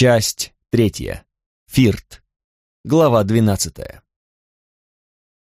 Часть третья. Фирт. Глава двенадцатая.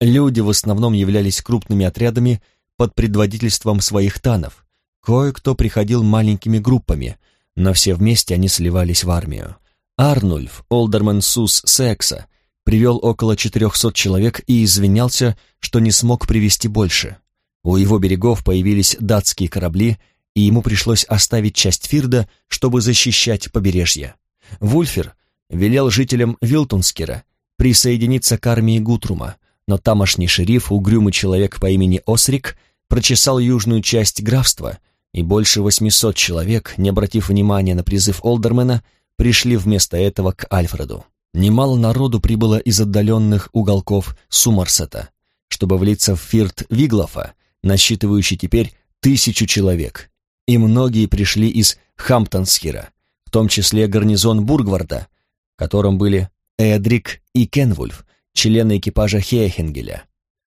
Люди в основном являлись крупными отрядами под предводительством своих танов. Кое-кто приходил маленькими группами, но все вместе они сливались в армию. Арнульф, олдерман Сус Секса, привел около 400 человек и извинялся, что не смог привести больше. У его берегов появились датские корабли, и ему пришлось оставить часть Фирда, чтобы защищать побережье. Вульфер велел жителям Вилтунскера присоединиться к армии Гутрума, но тамошний шериф, угрюмый человек по имени Осрик, прочесал южную часть графства, и больше 800 человек, не обратив внимания на призыв Олдермена, пришли вместо этого к Альфреду. Немало народу прибыло из отдаленных уголков Сумарсета, чтобы влиться в фирт Виглофа, насчитывающий теперь тысячу человек, и многие пришли из Хамптонсхира, в том числе гарнизон Бургварда, в котором были Эдрик и Кенвульф, члены экипажа Хейхенгеля.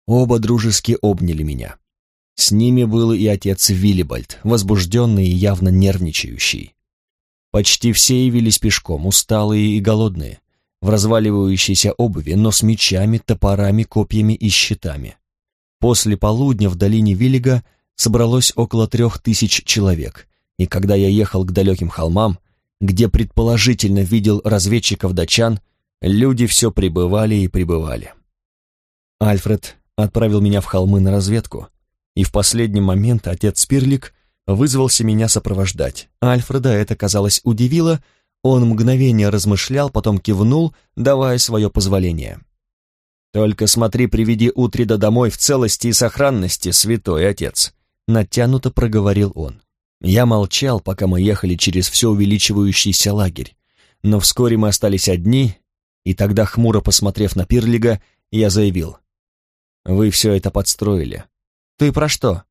Оба дружески обняли меня. С ними был и отец Виллибальд, возбужденный и явно нервничающий. Почти все явились пешком, усталые и голодные, в разваливающейся обуви, но с мечами, топорами, копьями и щитами. После полудня в долине Виллига собралось около трех тысяч человек, и когда я ехал к далеким холмам, где предположительно видел разведчиков-датчан, люди все прибывали и прибывали. Альфред отправил меня в холмы на разведку, и в последний момент отец Спирлик вызвался меня сопровождать. Альфреда это, казалось, удивило, он мгновение размышлял, потом кивнул, давая свое позволение. «Только смотри, приведи Утрида домой в целости и сохранности, святой отец», — натянуто проговорил он. Я молчал, пока мы ехали через все увеличивающийся лагерь, но вскоре мы остались одни, и тогда, хмуро посмотрев на Пирлига, я заявил. «Вы все это подстроили». «Ты про что?»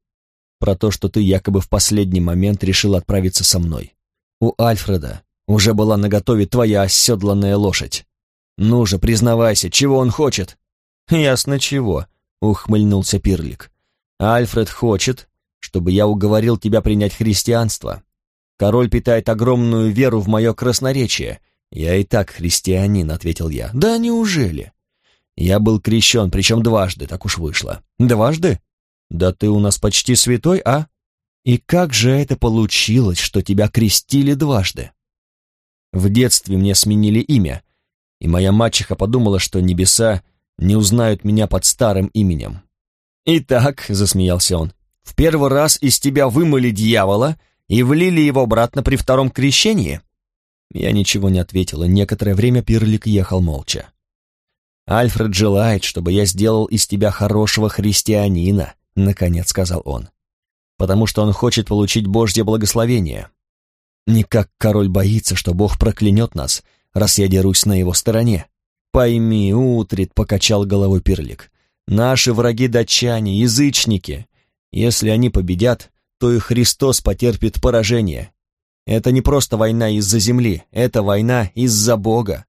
про то, что ты якобы в последний момент решил отправиться со мной. У Альфреда уже была наготове твоя оседланная лошадь. Ну же, признавайся, чего он хочет?» «Ясно чего», — ухмыльнулся Пирлик. «Альфред хочет, чтобы я уговорил тебя принять христианство. Король питает огромную веру в мое красноречие. Я и так христианин», — ответил я. «Да неужели?» «Я был крещен, причем дважды, так уж вышло». «Дважды?» «Да ты у нас почти святой, а? И как же это получилось, что тебя крестили дважды?» В детстве мне сменили имя, и моя мачеха подумала, что небеса не узнают меня под старым именем. «Итак», — засмеялся он, — «в первый раз из тебя вымыли дьявола и влили его обратно при втором крещении?» Я ничего не ответил, и некоторое время Пирлик ехал молча. «Альфред желает, чтобы я сделал из тебя хорошего христианина», наконец сказал он. Потому что он хочет получить Божье благословение. Не как король боится, что Бог проклянет нас, раз я дерусь на его стороне. Пойми, Утрит, покачал головой Пирлик. Наши враги датчане, язычники. Если они победят, то и Христос потерпит поражение. Это не просто война из-за земли, это война из-за Бога.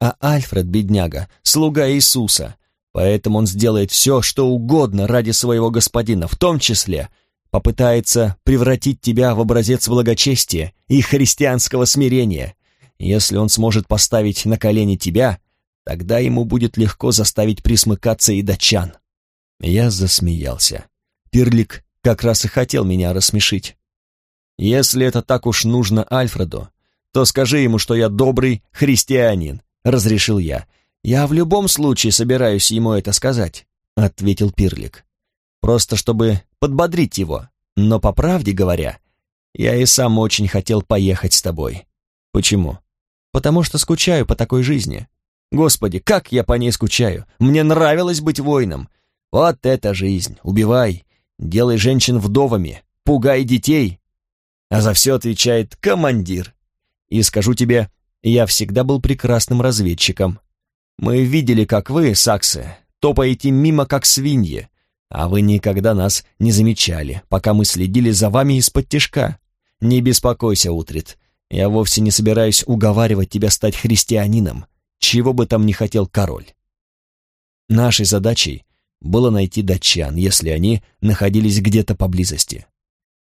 А Альфред, бедняга, слуга Иисуса, Поэтому он сделает все, что угодно ради своего господина, в том числе попытается превратить тебя в образец благочестия и христианского смирения. Если он сможет поставить на колени тебя, тогда ему будет легко заставить присмыкаться и датчан. Я засмеялся. Пирлик как раз и хотел меня рассмешить. Если это так уж нужно Альфреду, то скажи ему, что я добрый христианин, разрешил я, «Я в любом случае собираюсь ему это сказать», — ответил Пирлик. «Просто чтобы подбодрить его. Но, по правде говоря, я и сам очень хотел поехать с тобой». «Почему?» «Потому что скучаю по такой жизни. Господи, как я по ней скучаю! Мне нравилось быть воином. Вот это жизнь! Убивай, делай женщин вдовами, пугай детей!» А за все отвечает командир. И скажу тебе, я всегда был прекрасным разведчиком. Мы видели, как вы, саксы, топаете мимо, как свиньи, а вы никогда нас не замечали, пока мы следили за вами из-под тишка. Не беспокойся, Утрит, я вовсе не собираюсь уговаривать тебя стать христианином, чего бы там ни хотел король. Нашей задачей было найти датчан, если они находились где-то поблизости.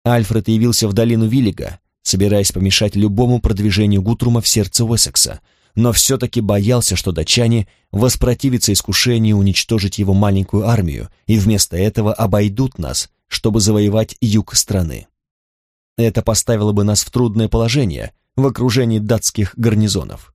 Альфред явился в долину Виллига, собираясь помешать любому продвижению Гутрума в сердце Уэссекса, но все-таки боялся, что датчане воспротивятся искушению уничтожить его маленькую армию и вместо этого обойдут нас, чтобы завоевать юг страны. Это поставило бы нас в трудное положение в окружении датских гарнизонов.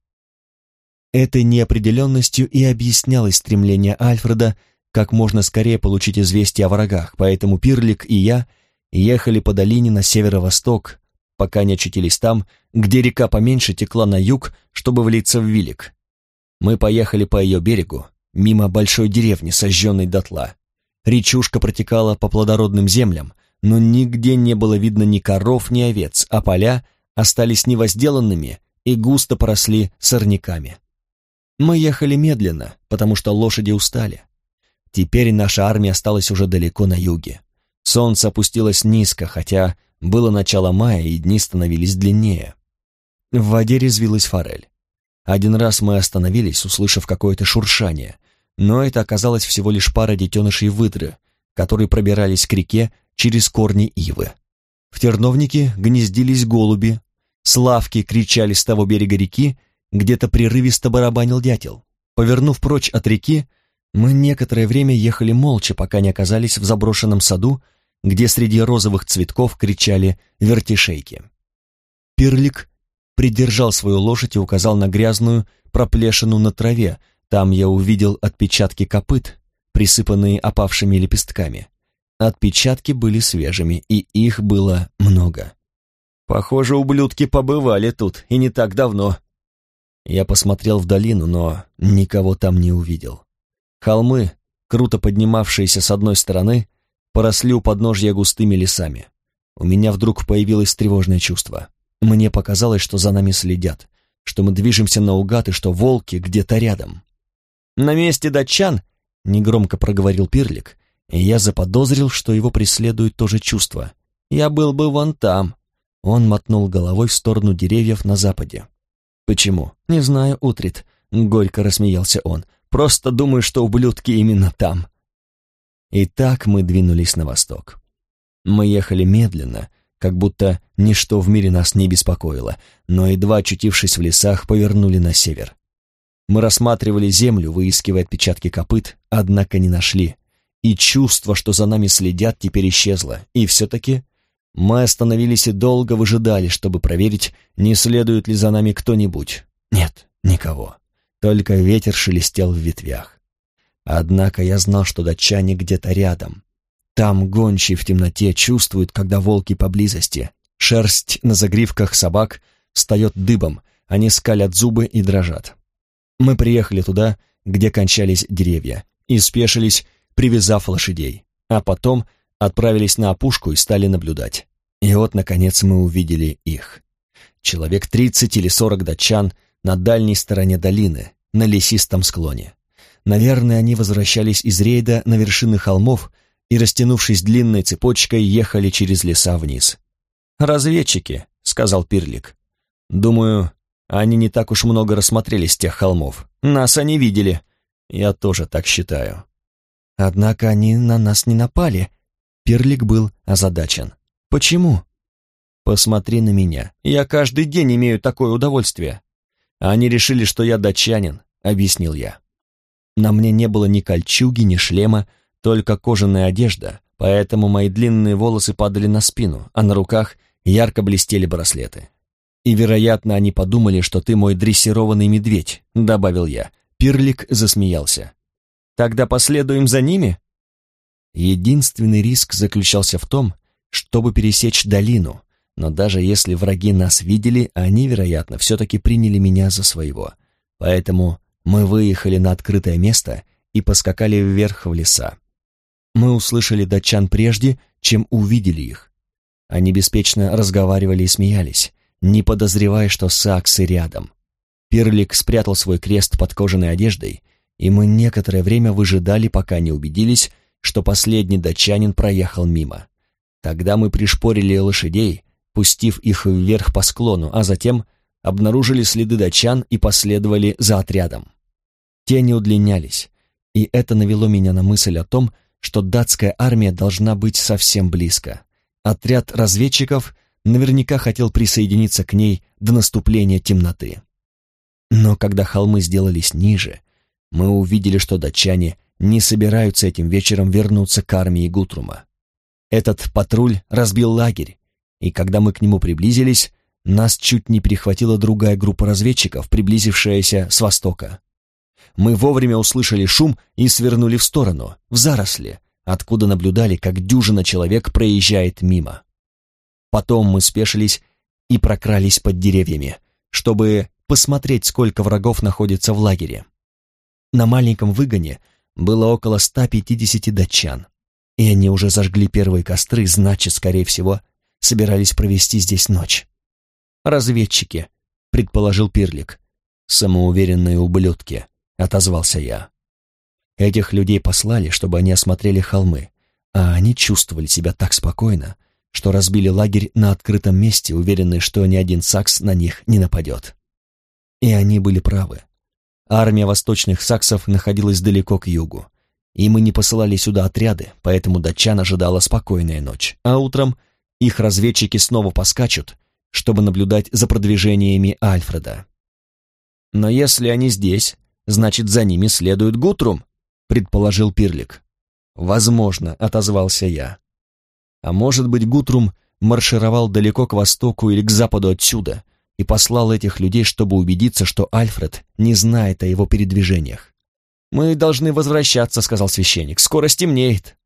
Этой неопределенностью и объяснялось стремление Альфреда как можно скорее получить известие о врагах, поэтому Пирлик и я ехали по долине на северо-восток, пока не очутились там, где река поменьше текла на юг, чтобы влиться в Вилик. Мы поехали по ее берегу, мимо большой деревни, сожженной дотла. Речушка протекала по плодородным землям, но нигде не было видно ни коров, ни овец, а поля остались невозделанными и густо поросли сорняками. Мы ехали медленно, потому что лошади устали. Теперь наша армия осталась уже далеко на юге. Солнце опустилось низко, хотя было начало мая, и дни становились длиннее. В воде резвилась форель. Один раз мы остановились, услышав какое-то шуршание, но это оказалось всего лишь пара детенышей выдры, которые пробирались к реке через корни ивы. В терновнике гнездились голуби, славки кричали с того берега реки, где-то прерывисто барабанил дятел. Повернув прочь от реки, мы некоторое время ехали молча, пока не оказались в заброшенном саду, где среди розовых цветков кричали вертишейки. Пирлик придержал свою лошадь и указал на грязную проплешину на траве, там я увидел отпечатки копыт, присыпанные опавшими лепестками. Отпечатки были свежими, и их было много. Похоже, ублюдки побывали тут, и не так давно. Я посмотрел в долину, но никого там не увидел. Холмы, круто поднимавшиеся с одной стороны, поросли у подножья густыми лесами. У меня вдруг появилось тревожное чувство. Мне показалось, что за нами следят, что мы движемся наугад и что волки где-то рядом. «На месте датчан!» — негромко проговорил Пирлик, и я заподозрил, что его преследует то же чувство. «Я был бы вон там!» Он мотнул головой в сторону деревьев на западе. «Почему?» «Не знаю, Утрит», — горько рассмеялся он. «Просто думаю, что ублюдки именно там. И так мы двинулись на восток. Мы ехали медленно, как будто ничто в мире нас не беспокоило, но едва очутившись в лесах, повернули на север. Мы рассматривали землю, выискивая отпечатки копыт, однако не нашли. И чувство, что за нами следят, теперь исчезло. И все-таки мы остановились и долго выжидали, чтобы проверить, не следует ли за нами кто-нибудь. Нет, никого. Только ветер шелестел в ветвях. Однако я знал, что датчане где-то рядом. Там гончие в темноте чувствуют, когда волки поблизости. Шерсть на загривках собак встает дыбом, они скалят зубы и дрожат. Мы приехали туда, где кончались деревья, и спешились, привязав лошадей, а потом отправились на опушку и стали наблюдать. И вот, наконец, мы увидели их. Человек тридцать или сорок датчан на дальней стороне долины, на лесистом склоне. Наверное, они возвращались из рейда на вершины холмов и, растянувшись длинной цепочкой, ехали через леса вниз. «Разведчики», — сказал Пирлик. «Думаю, они не так уж много рассмотрели с тех холмов. Нас они видели. Я тоже так считаю». «Однако они на нас не напали». Пирлик был озадачен. «Почему?» «Посмотри на меня. Я каждый день имею такое удовольствие». «Они решили, что я датчанин», — объяснил я. На мне не было ни кольчуги, ни шлема, только кожаная одежда, поэтому мои длинные волосы падали на спину, а на руках ярко блестели браслеты. «И, вероятно, они подумали, что ты мой дрессированный медведь», — добавил я. Пирлик засмеялся. «Тогда последуем за ними?» Единственный риск заключался в том, чтобы пересечь долину, но даже если враги нас видели, они, вероятно, все-таки приняли меня за своего. Поэтому мы выехали на открытое место и поскакали вверх в леса. Мы услышали датчан прежде, чем увидели их. Они беспечно разговаривали и смеялись, не подозревая, что саксы рядом. Пирлик спрятал свой крест под кожаной одеждой, и мы некоторое время выжидали, пока не убедились, что последний датчанин проехал мимо. Тогда мы пришпорили лошадей, пустив их вверх по склону, а затем обнаружили следы датчан и последовали за отрядом. Тени удлинялись, и это навело меня на мысль о том, что датская армия должна быть совсем близко. Отряд разведчиков наверняка хотел присоединиться к ней до наступления темноты. Но когда холмы сделались ниже, мы увидели, что датчане не собираются этим вечером вернуться к армии Гутрума. Этот патруль разбил лагерь, и когда мы к нему приблизились, нас чуть не перехватила другая группа разведчиков, приблизившаяся с востока. Мы вовремя услышали шум и свернули в сторону, в заросли, откуда наблюдали, как дюжина человек проезжает мимо. Потом мы спешились и прокрались под деревьями, чтобы посмотреть, сколько врагов находится в лагере. На маленьком выгоне было около 150 датчан, и они уже зажгли первые костры, значит, скорее всего, собирались провести здесь ночь. «Разведчики», — предположил Пирлик. «Самоуверенные ублюдки», — отозвался я. Этих людей послали, чтобы они осмотрели холмы, а они чувствовали себя так спокойно, что разбили лагерь на открытом месте, уверенные, что ни один сакс на них не нападет. И они были правы. Армия восточных саксов находилась далеко к югу, и мы не посылали сюда отряды, поэтому датчан ожидала спокойная ночь, а утром их разведчики снова поскачут, чтобы наблюдать за продвижениями Альфреда. Но если они здесь, значит, за ними следует Гутрум, предположил Пирлик. Возможно, отозвался я. А может быть, Гутрум маршировал далеко к востоку или к западу отсюда и послал этих людей, чтобы убедиться, что Альфред не знает о его передвижениях. «Мы должны возвращаться», — сказал священник. «Скоро стемнеет».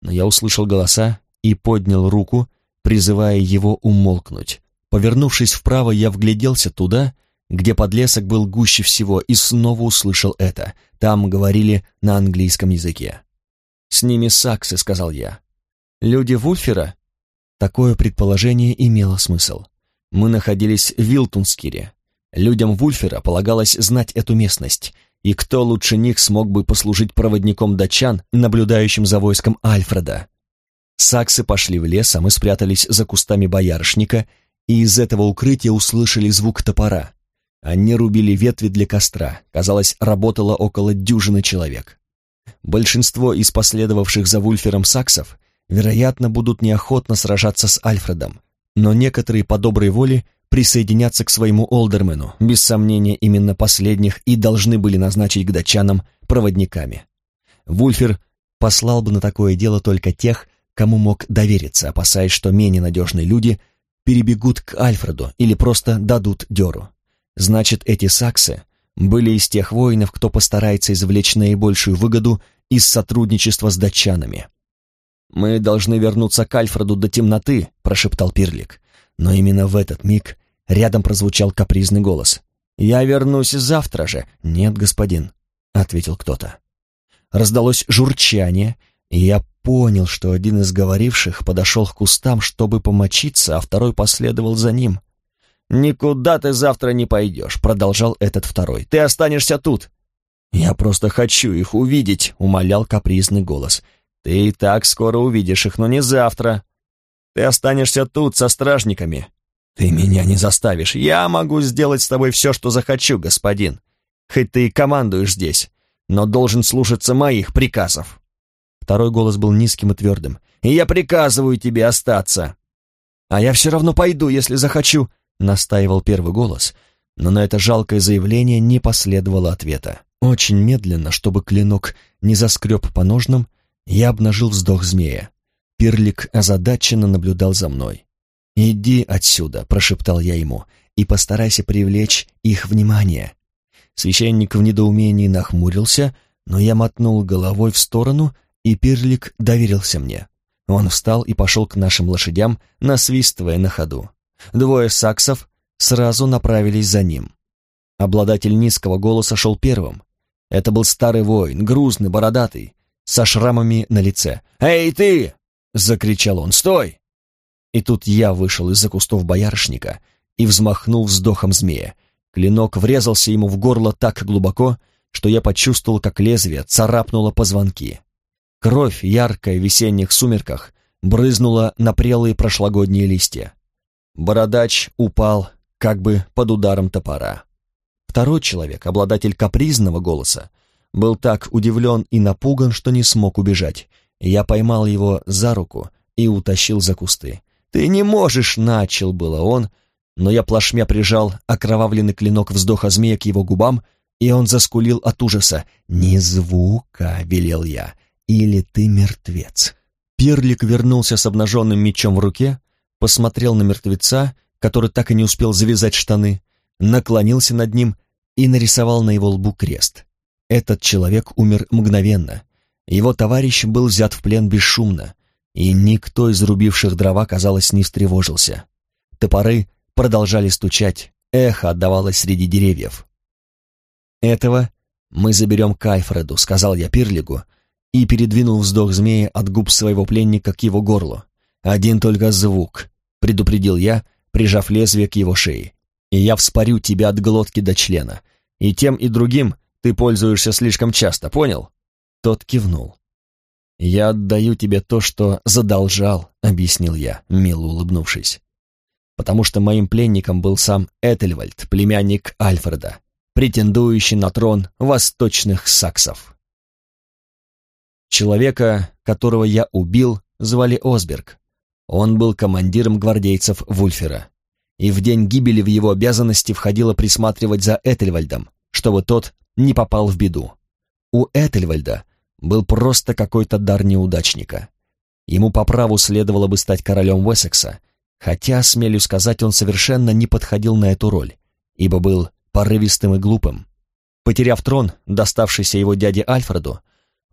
Но я услышал голоса и поднял руку, призывая его умолкнуть. Повернувшись вправо, я вгляделся туда, где подлесок был гуще всего, и снова услышал это. Там говорили на английском языке. «С ними саксы», — сказал я. «Люди Вульфера?» Такое предположение имело смысл. Мы находились в Вилтунскире. Людям Вульфера полагалось знать эту местность, и кто лучше них смог бы послужить проводником датчан, наблюдающим за войском Альфреда? Саксы пошли в лес, а мы спрятались за кустами боярышника, и из этого укрытия услышали звук топора. Они рубили ветви для костра. Казалось, работало около дюжины человек. Большинство из последовавших за Вульфером саксов, вероятно, будут неохотно сражаться с Альфредом, но некоторые по доброй воле присоединятся к своему Олдермену. Без сомнения, именно последних и должны были назначить к датчанам проводниками. Вульфер послал бы на такое дело только тех, кому мог довериться, опасаясь, что менее надежные люди перебегут к Альфреду или просто дадут дёру. Значит, эти саксы были из тех воинов, кто постарается извлечь наибольшую выгоду из сотрудничества с датчанами. «Мы должны вернуться к Альфреду до темноты», — прошептал Пирлик. Но именно в этот миг рядом прозвучал капризный голос. «Я вернусь завтра же». «Нет, господин», — ответил кто-то. Раздалось журчание, и я понял, что один из говоривших подошел к кустам, чтобы помочиться, а второй последовал за ним — «Никуда ты завтра не пойдешь», — продолжал этот второй. «Ты останешься тут». «Я просто хочу их увидеть», — умолял капризный голос. «Ты и так скоро увидишь их, но не завтра. Ты останешься тут со стражниками». «Ты меня не заставишь. Я могу сделать с тобой все, что захочу, господин. Хоть ты и командуешь здесь, но должен слушаться моих приказов». Второй голос был низким и твердым. «И я приказываю тебе остаться». «А я все равно пойду, если захочу», настаивал первый голос, но на это жалкое заявление не последовало ответа. Очень медленно, чтобы клинок не заскреб по ножнам, я обнажил вздох змея. Пирлик озадаченно наблюдал за мной. «Иди отсюда», — прошептал я ему, — «и постарайся привлечь их внимание». Священник в недоумении нахмурился, но я мотнул головой в сторону, и Пирлик доверился мне. Он встал и пошел к нашим лошадям, насвистывая на ходу. Двое саксов сразу направились за ним. Обладатель низкого голоса шел первым. Это был старый воин, грузный, бородатый, со шрамами на лице. «Эй, ты!» — закричал он. «Стой!» И тут я вышел из-за кустов боярышника и взмахнул вздохом змея. Клинок врезался ему в горло так глубоко, что я почувствовал, как лезвие царапнуло позвонки. Кровь, яркая в весенних сумерках, брызнула на прелые прошлогодние листья. Бородач упал как бы под ударом топора. Второй человек, обладатель капризного голоса, был так удивлен и напуган, что не смог убежать. Я поймал его за руку и утащил за кусты. «Ты не можешь!» — начал было он, но я плашмя прижал окровавленный клинок вздоха змея к его губам, и он заскулил от ужаса. «Ни звука!» — велел я. «Или ты мертвец!» Пирлик вернулся с обнаженным мечом в руке, посмотрел на мертвеца, который так и не успел завязать штаны, наклонился над ним и нарисовал на его лбу крест. Этот человек умер мгновенно. Его товарищ был взят в плен бесшумно, и никто из рубивших дрова, казалось, не встревожился. Топоры продолжали стучать, эхо отдавалось среди деревьев. «Этого мы заберем к Альфреду», — сказал я Пирлигу, и передвинул вздох змея от губ своего пленника к его горлу. «Один только звук», — предупредил я, прижав лезвие к его шее. «И я вспорю тебя от глотки до члена. И тем, и другим ты пользуешься слишком часто, понял?» Тот кивнул. «Я отдаю тебе то, что задолжал», — объяснил я, мило улыбнувшись. «Потому что моим пленником был сам Этельвальд, племянник Альфреда, претендующий на трон восточных саксов». Человека, которого я убил, звали Осберг. Он был командиром гвардейцев Вульфера. И в день гибели в его обязанности входило присматривать за Этельвальдом, чтобы тот не попал в беду. У Этельвальда был просто какой-то дар неудачника. Ему по праву следовало бы стать королем Уэссекса, хотя, смелю сказать, он совершенно не подходил на эту роль, ибо был порывистым и глупым. Потеряв трон, доставшийся его дяде Альфреду,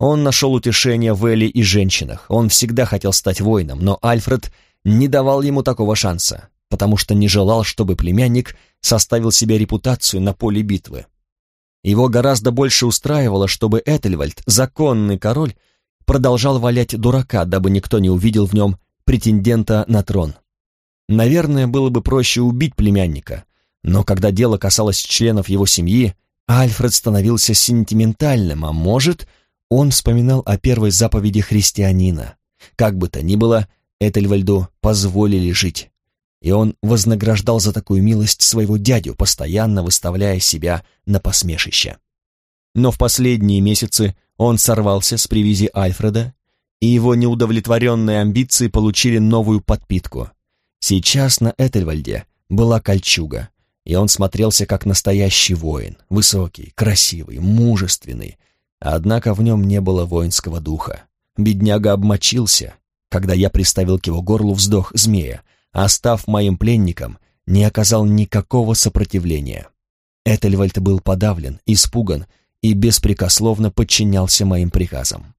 он нашел утешение в Элли и женщинах. Он всегда хотел стать воином, но Альфред не давал ему такого шанса, потому что не желал, чтобы племянник составил себе репутацию на поле битвы. Его гораздо больше устраивало, чтобы Этельвальд, законный король, продолжал валять дурака, дабы никто не увидел в нем претендента на трон. Наверное, было бы проще убить племянника, но когда дело касалось членов его семьи, Альфред становился сентиментальным, а может, он вспоминал о первой заповеди христианина. Как бы то ни было, Этельвальду позволили жить. И он вознаграждал за такую милость своего дядю, постоянно выставляя себя на посмешище. Но в последние месяцы он сорвался с привязи Альфреда, и его неудовлетворенные амбиции получили новую подпитку. Сейчас на Этельвальде была кольчуга, и он смотрелся как настоящий воин, высокий, красивый, мужественный, Однако в нем не было воинского духа. Бедняга обмочился, когда я приставил к его горлу вздох змея, а став моим пленником, не оказал никакого сопротивления. Этельвальд был подавлен, испуган и беспрекословно подчинялся моим приказам.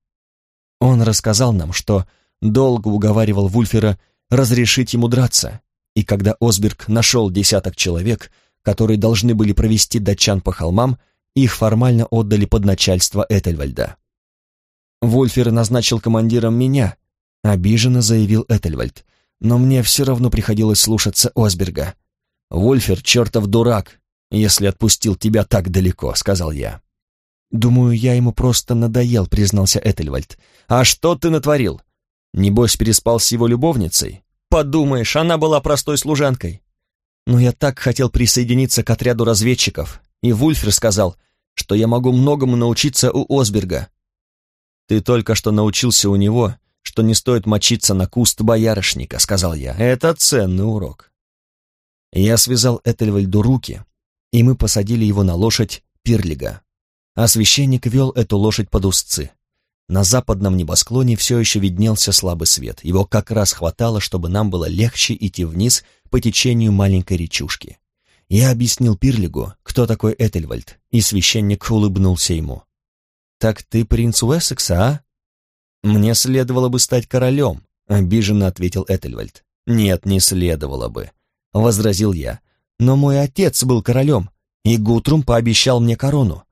Он рассказал нам, что долго уговаривал Вульфера разрешить ему драться, и когда Осберг нашел десяток человек, которые должны были провести датчан по холмам, их формально отдали под начальство Этельвальда. Вольфер назначил командиром меня, обиженно заявил Этельвальд, но мне все равно приходилось слушаться Осберга. «Вольфер, чертов дурак, если отпустил тебя так далеко», — сказал я. «Думаю, я ему просто надоел», — признался Этельвальд. «А что ты натворил? Небось, переспал с его любовницей? Подумаешь, она была простой служанкой. Но я так хотел присоединиться к отряду разведчиков и Вульфер сказал, что я могу многому научиться у Осберга. Ты только что научился у него, что не стоит мочиться на куст боярышника, сказал я. Это ценный урок. Я связал Этельвальду руки, и мы посадили его на лошадь Пирлига. А священник вел эту лошадь под узцы. На западном небосклоне все еще виднелся слабый свет. Его как раз хватало, чтобы нам было легче идти вниз по течению маленькой речушки. Я объяснил Пирлигу, кто такой Этельвальд, и священник улыбнулся ему. «Так ты принц Уэссекса, а?» «Мне следовало бы стать королем», — обиженно ответил Этельвальд. «Нет, не следовало бы», — возразил я. «Но мой отец был королем, и Гутрум пообещал мне корону».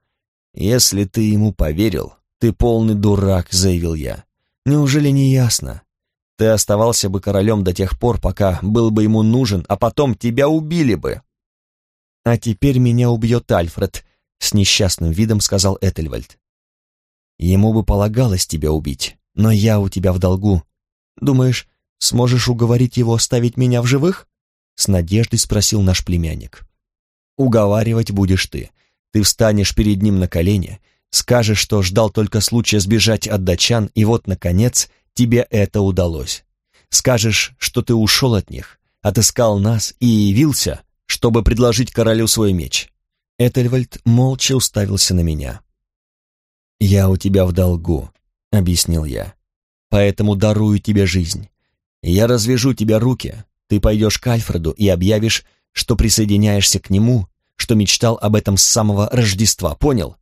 «Если ты ему поверил, ты полный дурак», — заявил я. «Неужели не ясно? Ты оставался бы королем до тех пор, пока был бы ему нужен, а потом тебя убили бы». «А теперь меня убьет Альфред», — с несчастным видом сказал Этельвальд. «Ему бы полагалось тебя убить, но я у тебя в долгу. Думаешь, сможешь уговорить его оставить меня в живых?» С надеждой спросил наш племянник. «Уговаривать будешь ты. Ты встанешь перед ним на колени, скажешь, что ждал только случая сбежать от датчан, и вот, наконец, тебе это удалось. скажешь, что ты ушел от них, отыскал нас и явился, чтобы предложить королю свой меч». Этельвальд молча уставился на меня. «Я у тебя в долгу», — объяснил я, — «поэтому дарую тебе жизнь. Я развяжу тебе руки, ты пойдешь к Альфреду и объявишь, что присоединяешься к нему, что мечтал об этом с самого Рождества, понял?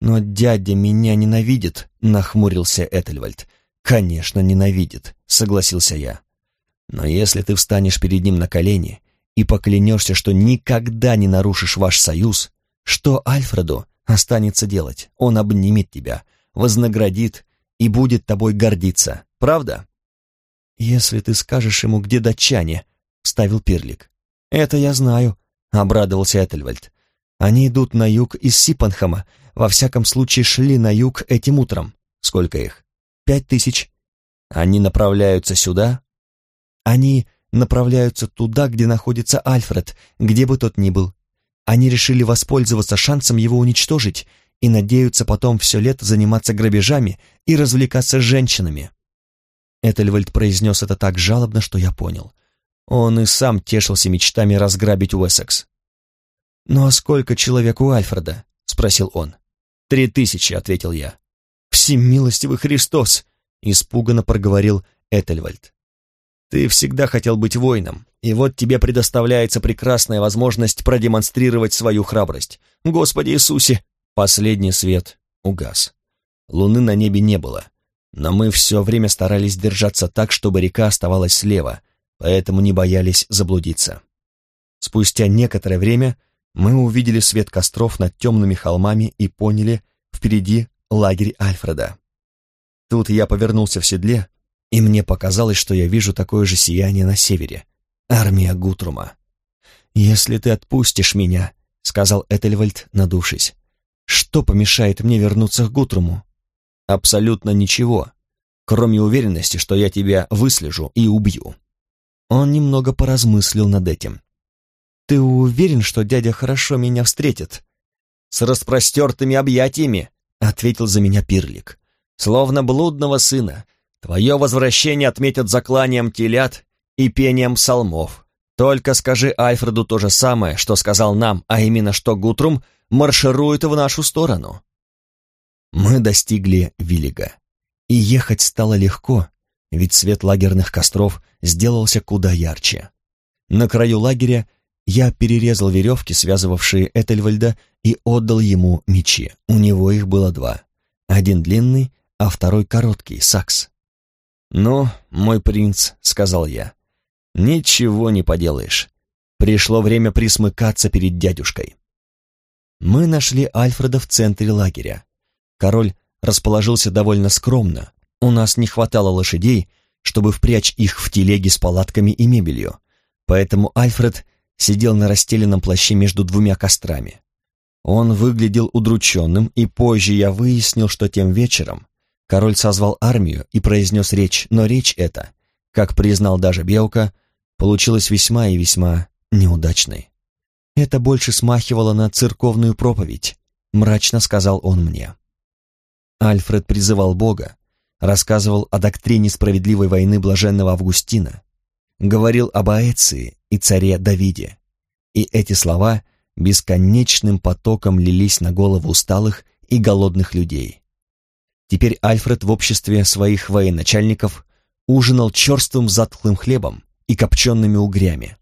Но дядя меня ненавидит, нахмурился Этельвальд. Конечно, ненавидит, согласился я. Но если ты встанешь перед ним на колени и поклянешься, что никогда не нарушишь ваш союз, что Альфреду останется делать? Он обнимет тебя, вознаградит и будет тобой гордиться, правда? «Если ты скажешь ему, где датчане», — вставил Пирлик. «Это я знаю», — обрадовался Этельвальд. «Они идут на юг из Сипанхама, во всяком случае шли на юг этим утром. Сколько их?» «Пять тысяч». «Они направляются сюда?» «Они направляются туда, где находится Альфред, где бы тот ни был. Они решили воспользоваться шансом его уничтожить и надеются потом все лето заниматься грабежами и развлекаться с женщинами. Этельвальд произнес это так жалобно, что я понял. Он и сам тешился мечтами разграбить Уэссекс. «Ну а сколько человек у Альфреда?» — спросил он. «Три тысячи», — ответил я. «Всемилостивый Христос!» — испуганно проговорил Этельвальд. «Ты всегда хотел быть воином, и вот тебе предоставляется прекрасная возможность продемонстрировать свою храбрость. Господи Иисусе!» Последний свет угас. Луны на небе не было, но мы все время старались держаться так, чтобы река оставалась слева, поэтому не боялись заблудиться. Спустя некоторое время мы увидели свет костров над темными холмами и поняли, впереди лагерь Альфреда. Тут я повернулся в седле, и мне показалось, что я вижу такое же сияние на севере. Армия Гутрума. «Если ты отпустишь меня», — сказал Этельвальд, надувшись, — «что помешает мне вернуться к Гутруму?» Абсолютно ничего, кроме уверенности, что я тебя выслежу и убью. Он немного поразмыслил над этим. «Ты уверен, что дядя хорошо меня встретит?» «С распростертыми объятиями», — ответил за меня Пирлик. «Словно блудного сына. Твое возвращение отметят закланием телят и пением псалмов. Только скажи Альфреду то же самое, что сказал нам, а именно, что Гутрум марширует в нашу сторону. Мы достигли Виллига. И ехать стало легко, ведь свет лагерных костров сделался куда ярче. На краю лагеря я перерезал веревки, связывавшие Этельвальда, и отдал ему мечи. У него их было два. Один длинный, а второй короткий, сакс. «Ну, мой принц», — сказал я, — «ничего не поделаешь. Пришло время присмыкаться перед дядюшкой». Мы нашли Альфреда в центре лагеря. Король расположился довольно скромно. У нас не хватало лошадей, чтобы впрячь их в телеги с палатками и мебелью. Поэтому Альфред сидел на расстеленном плаще между двумя кострами. Он выглядел удрученным, и позже я выяснил, что тем вечером король созвал армию и произнес речь, но речь эта, как признал даже Белка, получилась весьма и весьма неудачной. Это больше смахивало на церковную проповедь, мрачно сказал он мне. Альфред призывал Бога, рассказывал о доктрине справедливой войны блаженного Августина, говорил об Аэции и царе Давиде. И эти слова бесконечным потоком лились на голову усталых и голодных людей. Теперь Альфред в обществе своих военачальников ужинал черствым затхлым хлебом и копчеными угрями.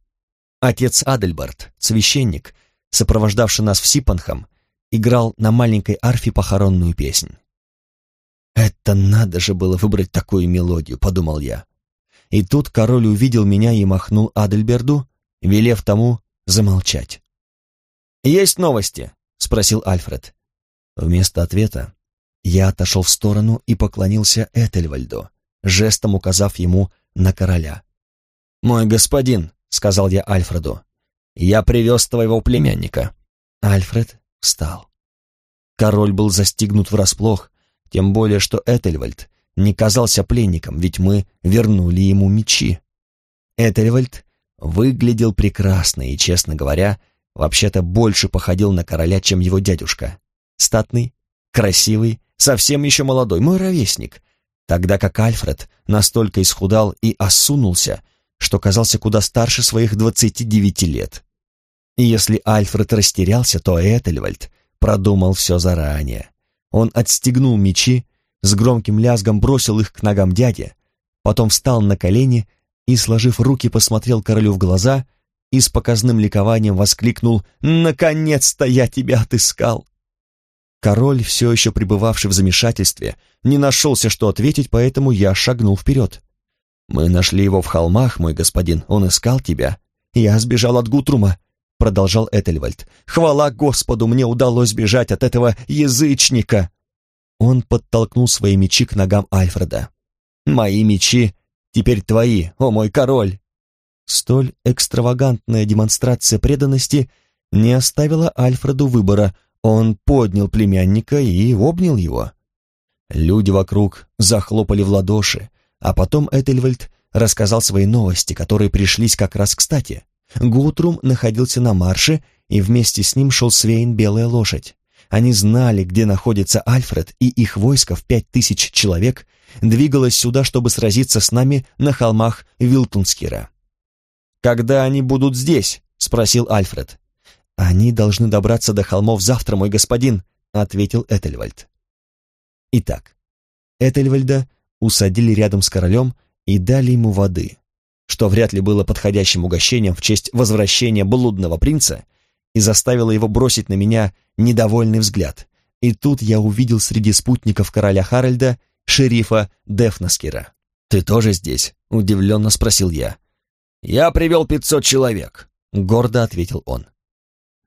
Отец Адельбард, священник, сопровождавший нас в Сипанхам, играл на маленькой арфе похоронную песнь. «Это надо же было выбрать такую мелодию», — подумал я. И тут король увидел меня и махнул Адельберду, велев тому замолчать. «Есть новости?» — спросил Альфред. Вместо ответа я отошел в сторону и поклонился Этельвальду, жестом указав ему на короля. «Мой господин», — сказал я Альфреду, — «я привез твоего племянника». Альфред встал. Король был застигнут врасплох, тем более, что Этельвальд не казался пленником, ведь мы вернули ему мечи. Этельвальд выглядел прекрасно и, честно говоря, вообще-то больше походил на короля, чем его дядюшка. Статный, красивый, совсем еще молодой, мой ровесник. тогда как Альфред настолько исхудал и осунулся, что казался куда старше своих двадцати девяти лет. И если Альфред растерялся, то Этельвальд продумал все заранее. Он отстегнул мечи, с громким лязгом бросил их к ногам дяди, потом встал на колени и, сложив руки, посмотрел королю в глаза и с показным ликованием воскликнул «Наконец-то я тебя отыскал!» Король, все еще пребывавший в замешательстве, не нашелся, что ответить, поэтому я шагнул вперед. «Мы нашли его в холмах, мой господин, он искал тебя. Я сбежал от Гутрума», — продолжал Этельвальд. «Хвала Господу, мне удалось бежать от этого язычника!» Он подтолкнул свои мечи к ногам Альфреда. «Мои мечи теперь твои, о мой король!» Столь экстравагантная демонстрация преданности не оставила Альфреду выбора, он поднял племянника и обнял его. Люди вокруг захлопали в ладоши, а потом Этельвальд рассказал свои новости, которые пришлись как раз кстати. Гутрум находился на марше, и вместе с ним шел Свейн Белая Лошадь. Они знали, где находится Альфред, и их войско в пять тысяч человек двигалось сюда, чтобы сразиться с нами на холмах Вилтунскира. «Когда они будут здесь?» — спросил Альфред. «Они должны добраться до холмов завтра, мой господин», — ответил Этельвальд. Итак, Этельвальда усадили рядом с королем и дали ему воды, что вряд ли было подходящим угощением в честь возвращения блудного принца и заставило его бросить на меня недовольный взгляд. И тут я увидел среди спутников короля Харальда шерифа Дефнаскира. «Ты тоже здесь?» — удивленно спросил я. «Я привел пятьсот человек», — гордо ответил он.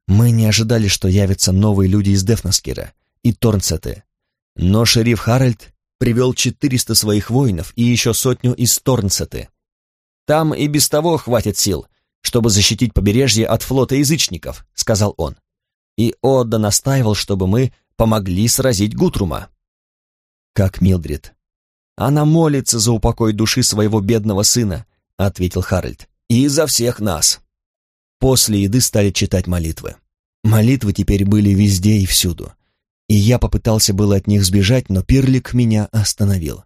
Мы не ожидали, что явятся новые люди из Дефнаскира и Торнцеты. Но шериф Харальд привел 400 своих воинов и еще сотню из Торнцеты. «Там и без того хватит сил, чтобы защитить побережье от флота язычников», — сказал он. И Отда настаивал, чтобы мы помогли сразить Гутрума. «Как Милдрид?» «Она молится за упокой души своего бедного сына», — ответил Харальд. «И за всех нас». После еды стали читать молитвы. Молитвы теперь были везде и всюду. И я попытался было от них сбежать, но Пирлик меня остановил.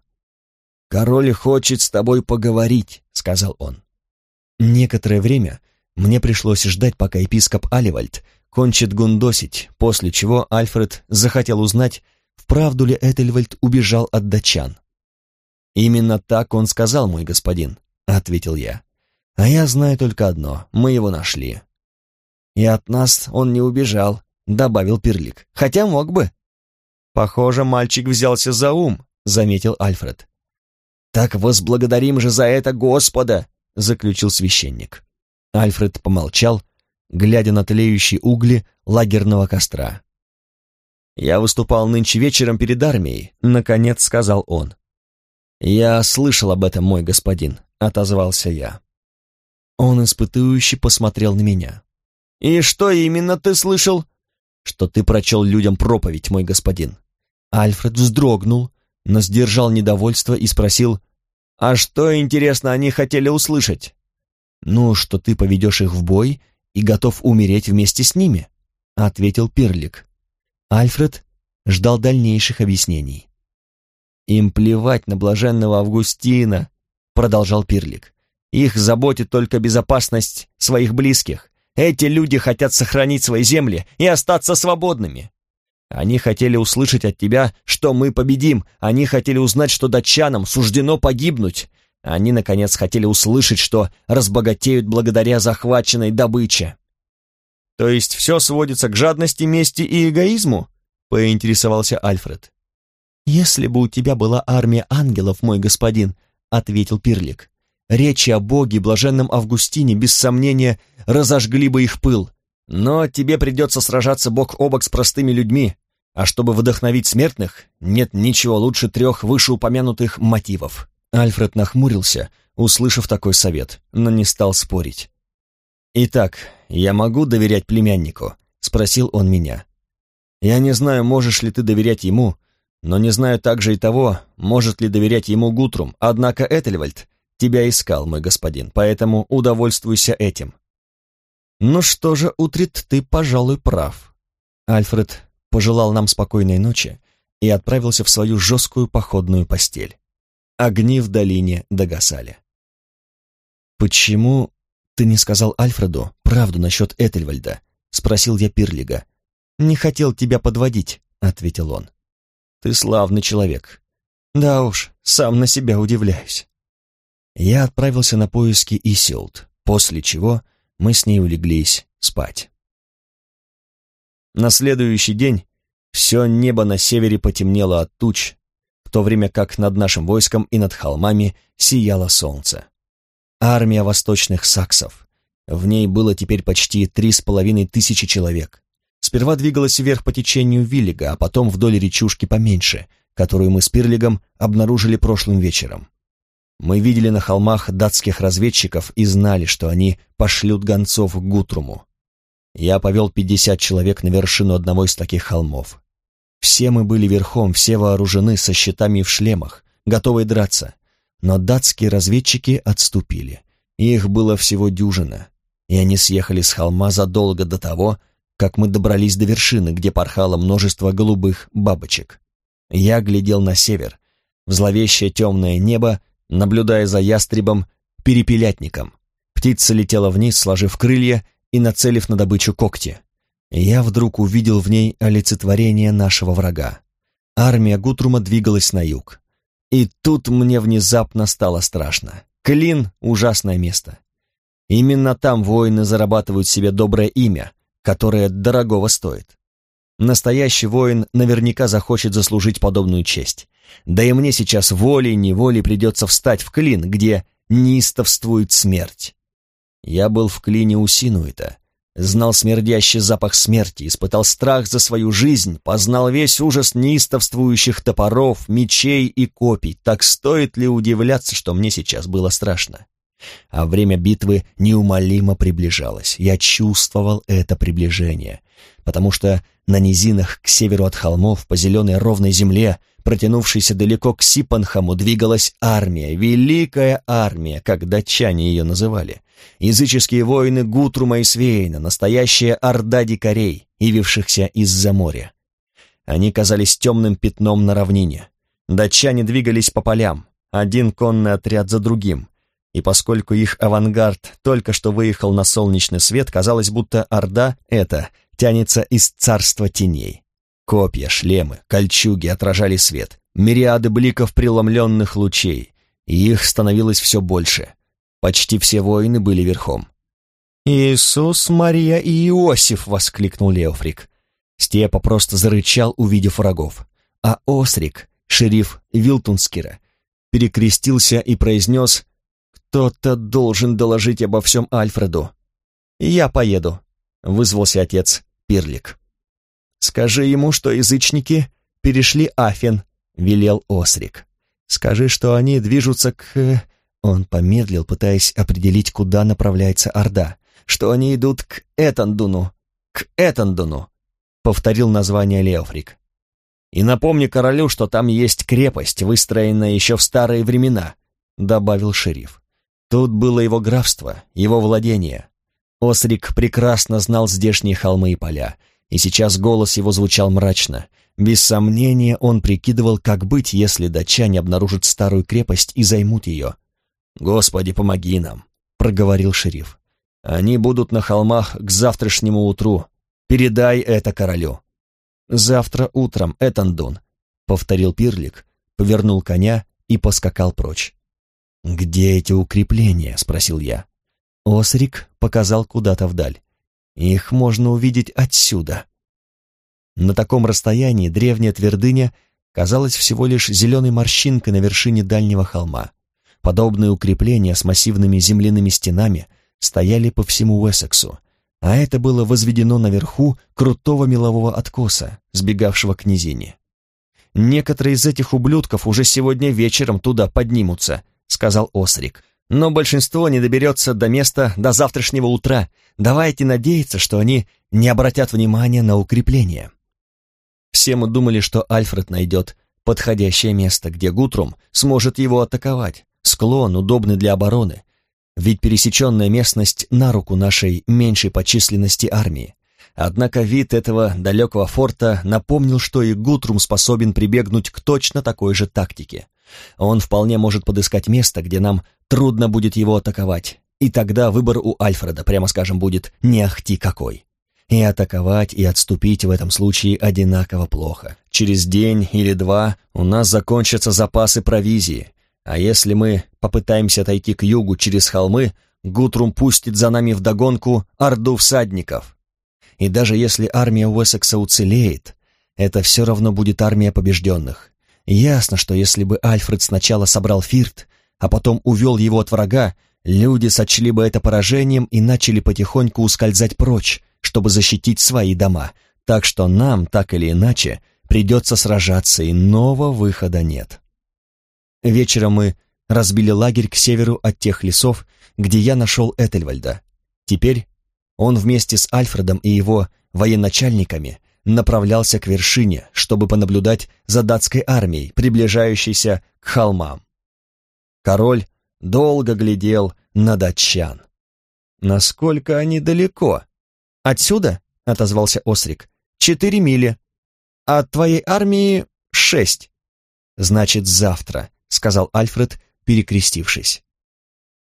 «Король хочет с тобой поговорить», — сказал он. Некоторое время мне пришлось ждать, пока епископ Аливальд кончит гундосить, после чего Альфред захотел узнать, вправду ли Этельвальд убежал от датчан. «Именно так он сказал, мой господин», — ответил я. А я знаю только одно — мы его нашли. И от нас он не убежал, добавил Перлик, хотя мог бы. Похоже, мальчик взялся за ум, заметил Альфред. Так возблагодарим же за это Господа, заключил священник. Альфред помолчал, глядя на тлеющие угли лагерного костра. «Я выступал нынче вечером перед армией», — наконец сказал он. «Я слышал об этом, мой господин», — отозвался я. Он испытующе посмотрел на меня. «И что именно ты слышал?» «Что ты прочел людям проповедь, мой господин». Альфред вздрогнул, но сдержал недовольство и спросил, «А что, интересно, они хотели услышать?» «Ну, что ты поведешь их в бой и готов умереть вместе с ними», — ответил Пирлик. Альфред ждал дальнейших объяснений. «Им плевать на блаженного Августина», — продолжал Пирлик. Их заботит только безопасность своих близких. Эти люди хотят сохранить свои земли и остаться свободными. Они хотели услышать от тебя, что мы победим. Они хотели узнать, что датчанам суждено погибнуть. Они, наконец, хотели услышать, что разбогатеют благодаря захваченной добыче. То есть все сводится к жадности, мести и эгоизму? Поинтересовался Альфред. Если бы у тебя была армия ангелов, мой господин, ответил Пирлик, Речи о Боге, блаженном Августине, без сомнения, разожгли бы их пыл. Но тебе придется сражаться бок о бок с простыми людьми, а чтобы вдохновить смертных, нет ничего лучше трех вышеупомянутых мотивов. Альфред нахмурился, услышав такой совет, но не стал спорить. «Итак, я могу доверять племяннику?» — спросил он меня. «Я не знаю, можешь ли ты доверять ему, но не знаю также и того, может ли доверять ему Гутрум, однако Этельвальд тебя искал, мой господин, поэтому удовольствуйся этим». «Ну что же, Утрит, ты, пожалуй, прав». Альфред пожелал нам спокойной ночи и отправился в свою жесткую походную постель. огни в долине догасали. «Почему ты не сказал Альфреду правду насчет Этельвальда?» — спросил я Пирлига. «Не хотел тебя подводить», — ответил он. «Ты славный человек». «Да уж, сам на себя удивляюсь». Я отправился на поиски Исилд, после чего мы с ней улеглись спать. На следующий день все небо на севере потемнело от туч, в то время как над нашим войском и над холмами сияло солнце. Армия восточных саксов. В ней было теперь почти три с половиной тысячи человек. Сперва двигалась вверх по течению Виллига, а потом вдоль речушки поменьше, которую мы с Пирлигом обнаружили прошлым вечером. Мы видели на холмах датских разведчиков и знали, что они пошлют гонцов к Гутруму. Я повел пятьдесят человек на вершину одного из таких холмов. Все мы были верхом, все вооружены со щитами в шлемах, готовые драться. Но датские разведчики отступили. Их было всего дюжина, и они съехали с холма задолго до того, как мы добрались до вершины, где порхало множество голубых бабочек. Я глядел на север, в зловещее темное небо, наблюдая за ястребом, перепелятником. Птица летела вниз, сложив крылья и нацелив на добычу когти. Я вдруг увидел в ней олицетворение нашего врага. Армия Гутрума двигалась на юг. И тут мне внезапно стало страшно. Клин — ужасное место. Именно там воины зарабатывают себе доброе имя, которое дорогого стоит. Настоящий воин наверняка захочет заслужить подобную честь. Да и мне сейчас волей-неволей придется встать в клин, где неистовствует смерть. Я был в клине у Синуита, знал смердящий запах смерти, испытал страх за свою жизнь, познал весь ужас неистовствующих топоров, мечей и копий. Так стоит ли удивляться, что мне сейчас было страшно? А время битвы неумолимо приближалось. Я чувствовал это приближение, потому что на низинах к северу от холмов, по зеленой ровной земле, протянувшейся далеко к Сипанхаму, двигалась армия, великая армия, как датчане ее называли. Языческие воины Гутрума и Свейна, настоящая орда дикарей, явившихся из-за моря. Они казались темным пятном на равнине. Датчане двигались по полям, один конный отряд за другим, и поскольку их авангард только что выехал на солнечный свет, казалось, будто орда эта тянется из царства теней. Копья, шлемы, кольчуги отражали свет, мириады бликов преломленных лучей, и их становилось все больше. Почти все воины были верхом. «Иисус, Мария и Иосиф!» — воскликнул Леофрик. Степа просто зарычал, увидев врагов. А Осрик, шериф Вилтунскира, перекрестился и произнес «Кто-то должен доложить обо всем Альфреду». «Я поеду», — вызвался отец Пирлик. «Скажи ему, что язычники перешли Афин», — велел Осрик. «Скажи, что они движутся к...» Он помедлил, пытаясь определить, куда направляется Орда. «Что они идут к Этандуну, к Этандуну», — повторил название Леофрик. «И напомни королю, что там есть крепость, выстроенная еще в старые времена», — добавил шериф. Тут было его графство, его владение. Осрик прекрасно знал здешние холмы и поля, и сейчас голос его звучал мрачно. Без сомнения он прикидывал, как быть, если датчане обнаружат старую крепость и займут ее. «Господи, помоги нам», — проговорил шериф. «Они будут на холмах к завтрашнему утру. Передай это королю». «Завтра утром, Этандун», — повторил Пирлик, повернул коня и поскакал прочь. «Где эти укрепления?» — спросил я. Осрик показал куда-то вдаль. «Их можно увидеть отсюда». На таком расстоянии древняя твердыня казалась всего лишь зеленой морщинкой на вершине дальнего холма. Подобные укрепления с массивными земляными стенами стояли по всему Уэссексу, а это было возведено наверху крутого мелового откоса, сбегавшего к низине. «Некоторые из этих ублюдков уже сегодня вечером туда поднимутся», сказал Осрик. «Но большинство не доберется до места до завтрашнего утра. Давайте надеяться, что они не обратят внимания на укрепление». Все мы думали, что Альфред найдет подходящее место, где Гутрум сможет его атаковать. Склон, удобный для обороны. Ведь пересеченная местность на руку нашей меньшей по численности армии. Однако вид этого далекого форта напомнил, что и Гутрум способен прибегнуть к точно такой же тактике. Он вполне может подыскать место, где нам трудно будет его атаковать, и тогда выбор у Альфреда, прямо скажем, будет не ахти какой. И атаковать, и отступить в этом случае одинаково плохо. Через день или два у нас закончатся запасы провизии, а если мы попытаемся отойти к югу через холмы, Гутрум пустит за нами вдогонку орду всадников. И даже если армия Уэссекса уцелеет, это все равно будет армия побежденных. Ясно, что если бы Альфред сначала собрал Фирт, а потом увел его от врага, люди сочли бы это поражением и начали потихоньку ускользать прочь, чтобы защитить свои дома. Так что нам, так или иначе, придется сражаться, и нового выхода нет. Вечером мы разбили лагерь к северу от тех лесов, где я нашел Этельвальда. Теперь он вместе с Альфредом и его военачальниками направлялся к вершине, чтобы понаблюдать за датской армией, приближающейся к холмам. Король долго глядел на датчан. «Насколько они далеко?» «Отсюда?» — отозвался Осрик. «Четыре мили. А от твоей армии шесть». «Значит, завтра», — сказал Альфред, перекрестившись.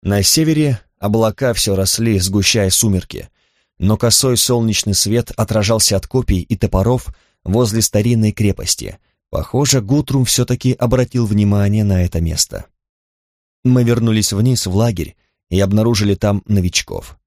На севере облака все росли, сгущая сумерки, но косой солнечный свет отражался от копий и топоров возле старинной крепости. Похоже, Гутрум все-таки обратил внимание на это место. Мы вернулись вниз в лагерь и обнаружили там новичков.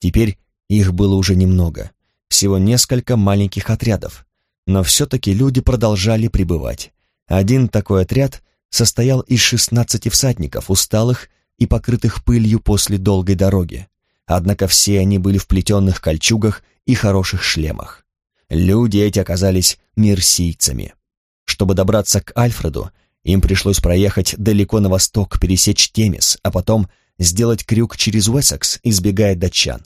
Теперь их было уже немного, всего несколько маленьких отрядов, но все-таки люди продолжали прибывать. Один такой отряд состоял из шестнадцати всадников, усталых и покрытых пылью после долгой дороги. Однако все они были в плетенных кольчугах и хороших шлемах. Люди эти оказались мерсийцами. Чтобы добраться к Альфреду, им пришлось проехать далеко на восток, пересечь Темис, а потом сделать крюк через Уэссекс, избегая датчан.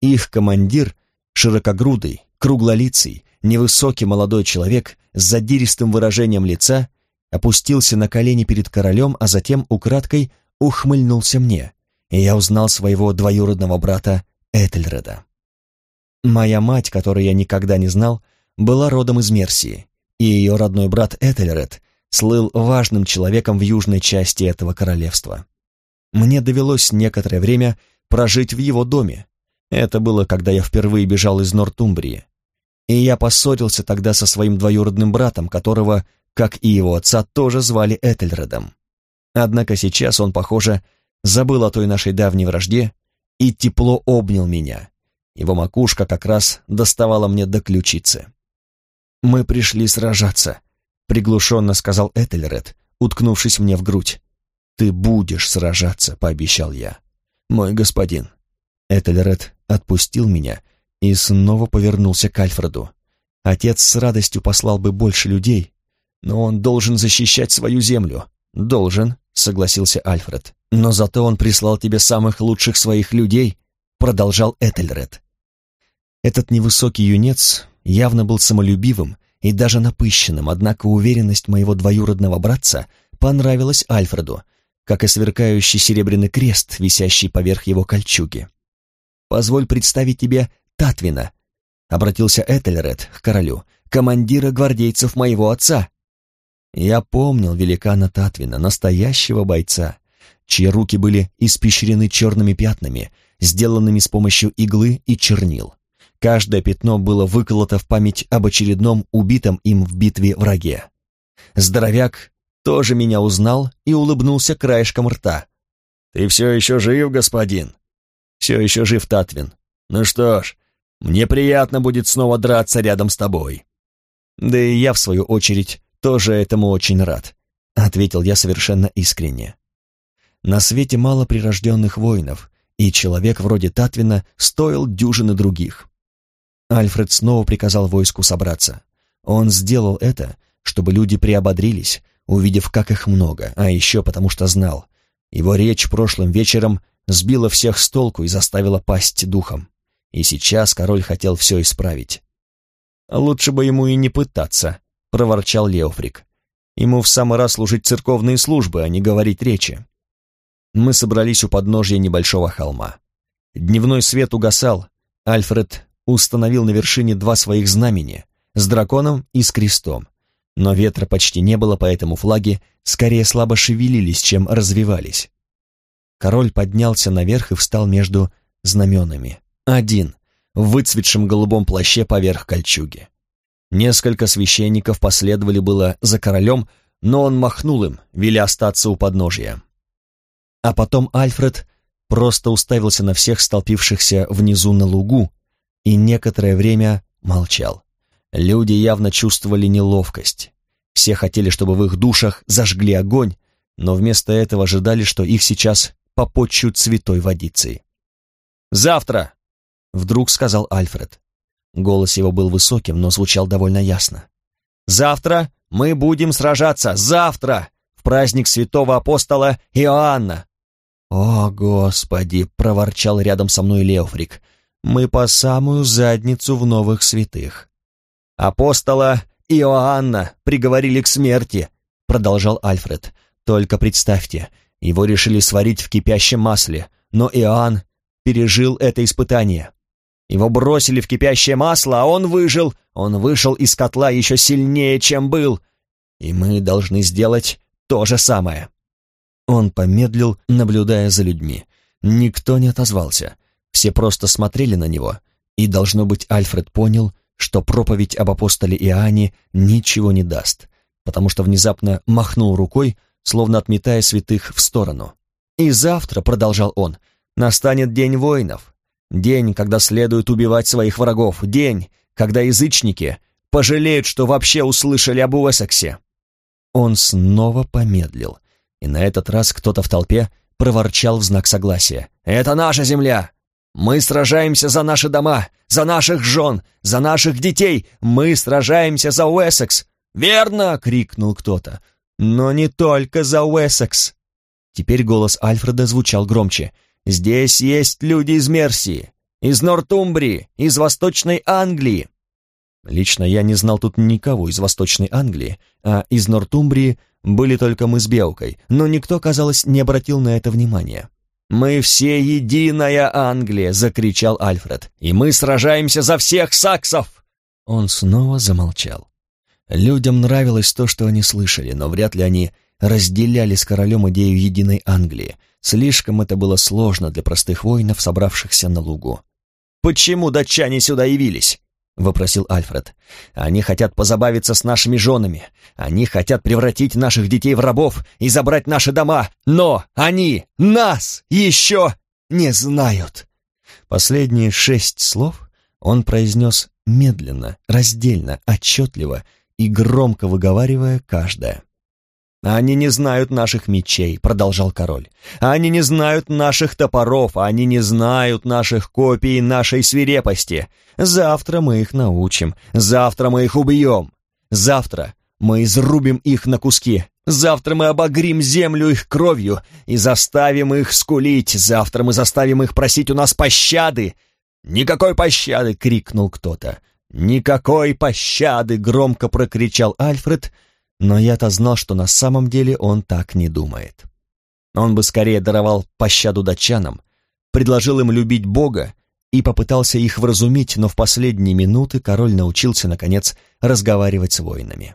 Их командир, широкогрудый, круглолицый, невысокий молодой человек с задиристым выражением лица, опустился на колени перед королем, а затем украдкой ухмыльнулся мне и я узнал своего двоюродного брата Этельреда. Моя мать, которую я никогда не знал, была родом из Мерсии, и ее родной брат Этельред слыл важным человеком в южной части этого королевства. Мне довелось некоторое время прожить в его доме. Это было, когда я впервые бежал из Нортумбрии. И я поссорился тогда со своим двоюродным братом, которого, как и его отца, тоже звали Этельредом. Однако сейчас он, похоже, забыл о той нашей давней вражде и тепло обнял меня. Его макушка как раз доставала мне до ключицы. «Мы пришли сражаться», — приглушенно сказал Этельред, уткнувшись мне в грудь. «Ты будешь сражаться», — пообещал я. «Мой господин». Этельред отпустил меня и снова повернулся к Альфреду. Отец с радостью послал бы больше людей, но он должен защищать свою землю. Должен, согласился Альфред. «Но зато он прислал тебе самых лучших своих людей», — продолжал Этельред. Этот невысокий юнец явно был самолюбивым и даже напыщенным, однако уверенность моего двоюродного братца понравилась Альфреду, как и сверкающий серебряный крест, висящий поверх его кольчуги. «Позволь представить тебе Татвина», — обратился Этельред к королю, командира гвардейцев моего отца. Я помнил великана Татвина, настоящего бойца, чьи руки были испещрены черными пятнами, сделанными с помощью иглы и чернил. Каждое пятно было выколото в память об очередном убитом им в битве враге. Здоровяк тоже меня узнал и улыбнулся краешком рта. «Ты все еще жив, господин?» «Все еще жив, Татвин. Ну что ж, мне приятно будет снова драться рядом с тобой». Да и я, в свою очередь, тоже этому очень рад», — ответил я совершенно искренне. «На свете мало прирожденных воинов, и человек вроде Татвина стоил дюжины других». Альфред снова приказал войску собраться. Он сделал это, чтобы люди приободрились, увидев, как их много, а еще потому что знал. Его речь прошлым вечером сбила всех с толку и заставила пасть духом. И сейчас король хотел все исправить. Лучше бы ему и не пытаться, проворчал Леофрик. Ему в самый раз служить церковные службы, а не говорить речи. Мы собрались у подножья небольшого холма. Дневной свет угасал. Альфред установил на вершине два своих знамени с драконом и с крестом. но ветра почти не было, поэтому флаги скорее слабо шевелились, чем развивались. Король поднялся наверх и встал между знаменами. Один, в выцветшем голубом плаще поверх кольчуги. Несколько священников последовали было за королем, но он махнул им, веля остаться у подножия. А потом Альфред просто уставился на всех столпившихся внизу на лугу и некоторое время молчал. Люди явно чувствовали неловкость. Все хотели, чтобы в их душах зажгли огонь, но вместо этого ожидали, что их сейчас попотчут святой водицей. «Завтра!» — вдруг сказал Альфред. Голос его был высоким, но звучал довольно ясно. «Завтра мы будем сражаться! Завтра! В праздник святого апостола Иоанна!» «О, Господи!» — проворчал рядом со мной Леофрик. «Мы по самую задницу в новых святых». «Апостола Иоанна приговорили к смерти», — продолжал Альфред. «Только представьте, его решили сварить в кипящем масле, но Иоанн пережил это испытание. Его бросили в кипящее масло, а он выжил. Он вышел из котла еще сильнее, чем был. И мы должны сделать то же самое». Он помедлил, наблюдая за людьми. Никто не отозвался. Все просто смотрели на него. И, должно быть, Альфред понял, что проповедь об апостоле Иоанне ничего не даст, потому что внезапно махнул рукой, словно отметая святых в сторону. «И завтра», — продолжал он, — «настанет день воинов, день, когда следует убивать своих врагов, день, когда язычники пожалеют, что вообще услышали об Уэссексе». Он снова помедлил, и на этот раз кто-то в толпе проворчал в знак согласия. «Это наша земля! Мы сражаемся за наши дома, за наших жен, за наших детей. Мы сражаемся за Уэссекс. Верно, крикнул кто-то. Но не только за Уэссекс. Теперь голос Альфреда звучал громче. Здесь есть люди из Мерсии, из Нортумбрии, из Восточной Англии. Лично я не знал тут никого из Восточной Англии, а из Нортумбрии были только мы с Белкой, но никто, казалось, не обратил на это внимания. «Мы все единая Англия!» — закричал Альфред. «И мы сражаемся за всех саксов!» Он снова замолчал. Людям нравилось то, что они слышали, но вряд ли они разделяли с королем идею единой Англии. Слишком это было сложно для простых воинов, собравшихся на лугу. «Почему датчане сюда явились?» — вопросил Альфред. «Они хотят позабавиться с нашими женами. Они хотят превратить наших детей в рабов и забрать наши дома. Но они нас еще не знают!» Последние шесть слов он произнес медленно, раздельно, отчетливо и громко выговаривая каждое. «Они не знают наших мечей», — продолжал король. «Они не знают наших топоров, они не знают наших копий нашей свирепости. Завтра мы их научим, завтра мы их убьем, завтра мы изрубим их на куски, завтра мы обогрим землю их кровью и заставим их скулить, завтра мы заставим их просить у нас пощады». «Никакой пощады!» — крикнул кто-то. «Никакой пощады!» — громко прокричал Альфред — но я-то знал, что на самом деле он так не думает. Он бы скорее даровал пощаду датчанам, предложил им любить Бога и попытался их вразумить, но в последние минуты король научился, наконец, разговаривать с воинами.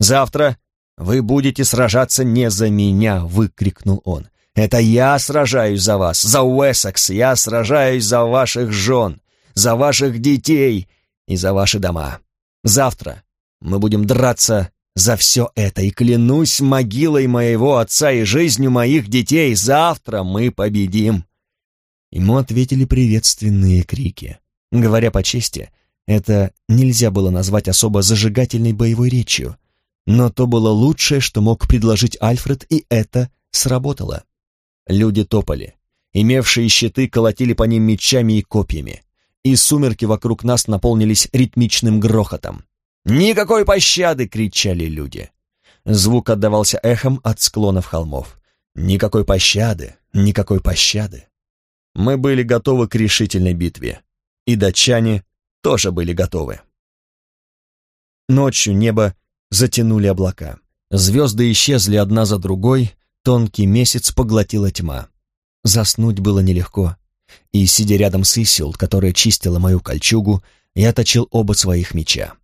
«Завтра вы будете сражаться не за меня!» — выкрикнул он. «Это я сражаюсь за вас, за Уэссекс, я сражаюсь за ваших жен, за ваших детей и за ваши дома. Завтра мы будем драться за все это и клянусь могилой моего отца и жизнью моих детей, завтра мы победим!» Ему ответили приветственные крики. Говоря по чести, это нельзя было назвать особо зажигательной боевой речью, но то было лучшее, что мог предложить Альфред, и это сработало. Люди топали. Имевшие щиты колотили по ним мечами и копьями, и сумерки вокруг нас наполнились ритмичным грохотом. «Никакой пощады!» — кричали люди. Звук отдавался эхом от склонов холмов. «Никакой пощады! Никакой пощады!» Мы были готовы к решительной битве. И датчане тоже были готовы. Ночью небо затянули облака. Звезды исчезли одна за другой, тонкий месяц поглотила тьма. Заснуть было нелегко. И, сидя рядом с Исил, которая чистила мою кольчугу, я точил оба своих меча.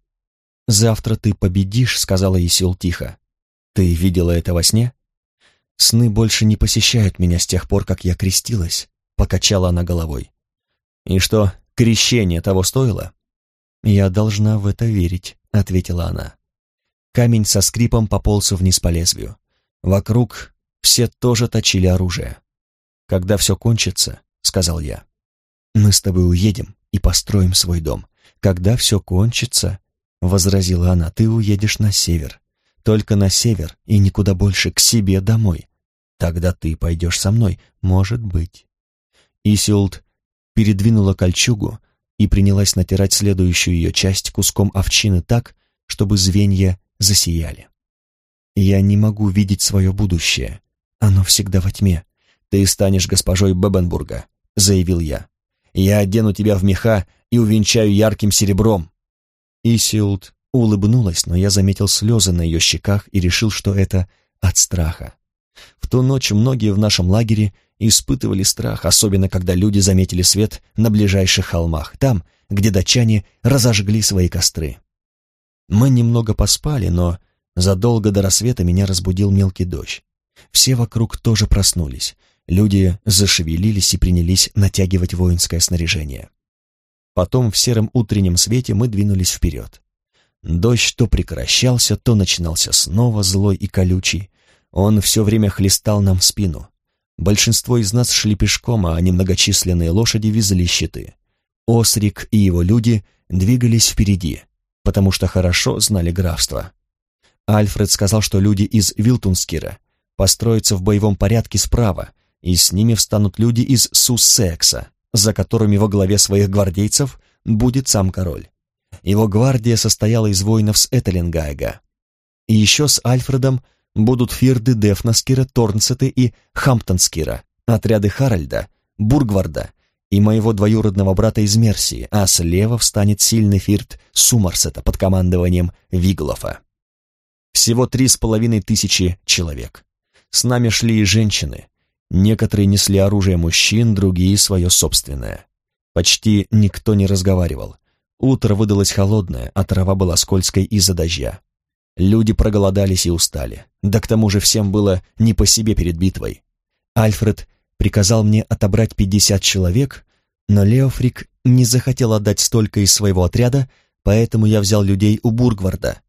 «Завтра ты победишь», — сказала Исил тихо. «Ты видела это во сне?» «Сны больше не посещают меня с тех пор, как я крестилась», — покачала она головой. «И что, крещение того стоило?» «Я должна в это верить», — ответила она. Камень со скрипом пополз вниз по лезвию. Вокруг все тоже точили оружие. «Когда все кончится», — сказал я, — «мы с тобой уедем и построим свой дом. Когда все кончится», — возразила она, — «ты уедешь на север. Только на север и никуда больше, к себе домой. Тогда ты пойдешь со мной, может быть». Исилд передвинула кольчугу и принялась натирать следующую ее часть куском овчины так, чтобы звенья засияли. «Я не могу видеть свое будущее. Оно всегда во тьме. Ты станешь госпожой Бебенбурга», — заявил я. «Я одену тебя в меха и увенчаю ярким серебром». Исилд улыбнулась, но я заметил слезы на ее щеках и решил, что это от страха. В ту ночь многие в нашем лагере испытывали страх, особенно когда люди заметили свет на ближайших холмах, там, где датчане разожгли свои костры. Мы немного поспали, но задолго до рассвета меня разбудил мелкий дождь. Все вокруг тоже проснулись. Люди зашевелились и принялись натягивать воинское снаряжение. Потом в сером утреннем свете мы двинулись вперед. Дождь то прекращался, то начинался снова злой и колючий. Он все время хлестал нам в спину. Большинство из нас шли пешком, а немногочисленные лошади везли щиты. Осрик и его люди двигались впереди, потому что хорошо знали графство. Альфред сказал, что люди из Вилтунскира построятся в боевом порядке справа, и с ними встанут люди из Суссекса, за которыми во главе своих гвардейцев будет сам король. Его гвардия состояла из воинов с Этелингайга. И еще с Альфредом будут фирды Дефнаскира, Торнсеты и Хамптонскира, отряды Харальда, Бургварда и моего двоюродного брата из Мерсии, а слева встанет сильный фирд Сумарсета под командованием Виглофа. Всего три с половиной тысячи человек. С нами шли и женщины. Некоторые несли оружие мужчин, другие свое собственное. Почти никто не разговаривал. Утро выдалось холодное, а трава была скользкой из-за дождя. Люди проголодались и устали. Да к тому же всем было не по себе перед битвой. Альфред приказал мне отобрать пятьдесят человек, но Леофрик не захотел отдать столько из своего отряда, поэтому я взял людей у Бургварда,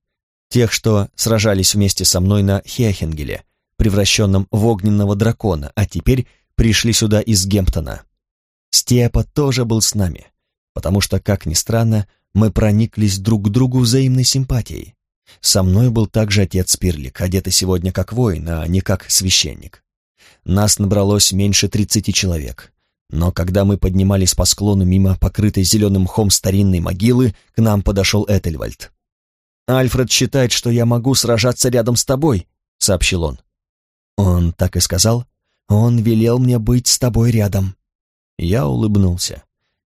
тех, что сражались вместе со мной на Хехенгеле, превращенном в огненного дракона, а теперь пришли сюда из Гемптона. Степа тоже был с нами, потому что, как ни странно, мы прониклись друг к другу взаимной симпатией. Со мной был также отец Спирлик, одетый сегодня как воин, а не как священник. Нас набралось меньше тридцати человек. Но когда мы поднимались по склону мимо покрытой зеленым мхом старинной могилы, к нам подошел Этельвальд. «Альфред считает, что я могу сражаться рядом с тобой», — сообщил он. «Он так и сказал? Он велел мне быть с тобой рядом». Я улыбнулся.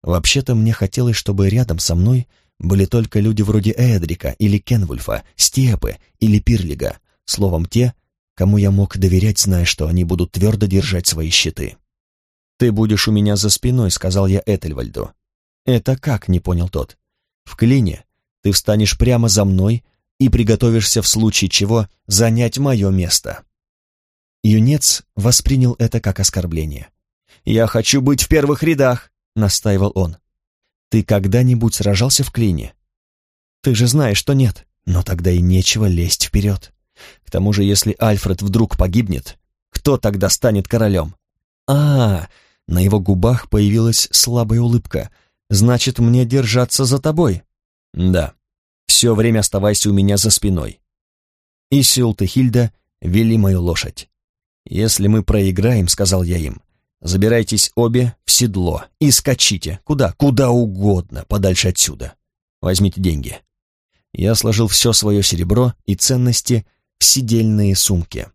Вообще-то мне хотелось, чтобы рядом со мной были только люди вроде Эдрика или Кенвульфа, Степы или Пирлига, словом, те, кому я мог доверять, зная, что они будут твердо держать свои щиты. «Ты будешь у меня за спиной», — сказал я Этельвальду. «Это как?» — не понял тот. «В клине ты встанешь прямо за мной и приготовишься в случае чего занять мое место». Юнец воспринял это как оскорбление. «Я хочу быть в первых рядах», — настаивал он. Ты когда-нибудь сражался в клине? Ты же знаешь, что нет. Но тогда и нечего лезть вперед. К тому же, если Альфред вдруг погибнет, кто тогда станет королем? А, на его губах появилась слабая улыбка. Значит, мне держаться за тобой? Да. Все время оставайся у меня за спиной. И Хильда вели мою лошадь. «Если мы проиграем, — сказал я им, Забирайтесь обе в седло и скачите. Куда? Куда угодно, подальше отсюда. Возьмите деньги. Я сложил все свое серебро и ценности в сидельные сумки.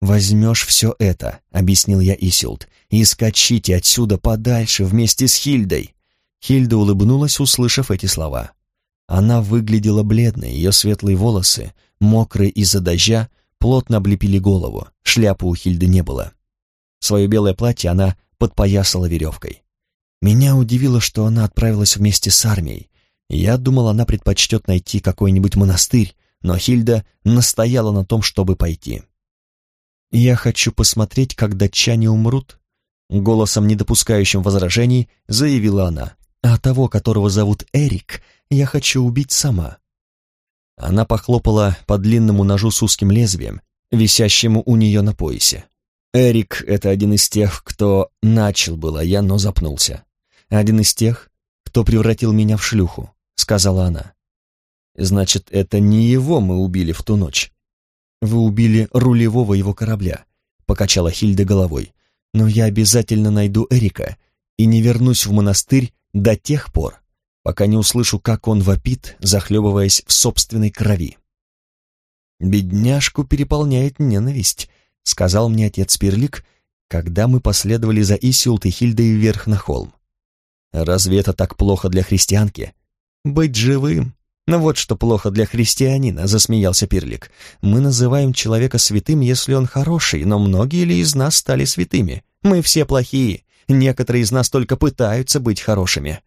«Возьмешь все это», — объяснил я Исилд, «и скачите отсюда подальше вместе с Хильдой». Хильда улыбнулась, услышав эти слова. Она выглядела бледной, ее светлые волосы, мокрые из-за дождя, плотно облепили голову, шляпы у Хильды не было. Свое белое платье она подпоясала веревкой. Меня удивило, что она отправилась вместе с армией. Я думал, она предпочтет найти какой-нибудь монастырь, но Хильда настояла на том, чтобы пойти. «Я хочу посмотреть, когда чане умрут», — голосом, не допускающим возражений, заявила она. «А того, которого зовут Эрик, я хочу убить сама». Она похлопала по длинному ножу с узким лезвием, висящему у нее на поясе. Эрик — это один из тех, кто начал было я, но запнулся. Один из тех, кто превратил меня в шлюху, сказала она. Значит, это не его мы убили в ту ночь. Вы убили рулевого его корабля, покачала Хильда головой. Но я обязательно найду Эрика и не вернусь в монастырь до тех пор, пока не услышу, как он вопит, захлебываясь в собственной крови. Бедняжку переполняет ненависть, — сказал мне отец Пирлик, когда мы последовали за Исиулт и Хильдой вверх на холм. «Разве это так плохо для христианки?» «Быть живым. Ну вот что плохо для христианина», — засмеялся Пирлик. «Мы называем человека святым, если он хороший, но многие ли из нас стали святыми? Мы все плохие. Некоторые из нас только пытаются быть хорошими».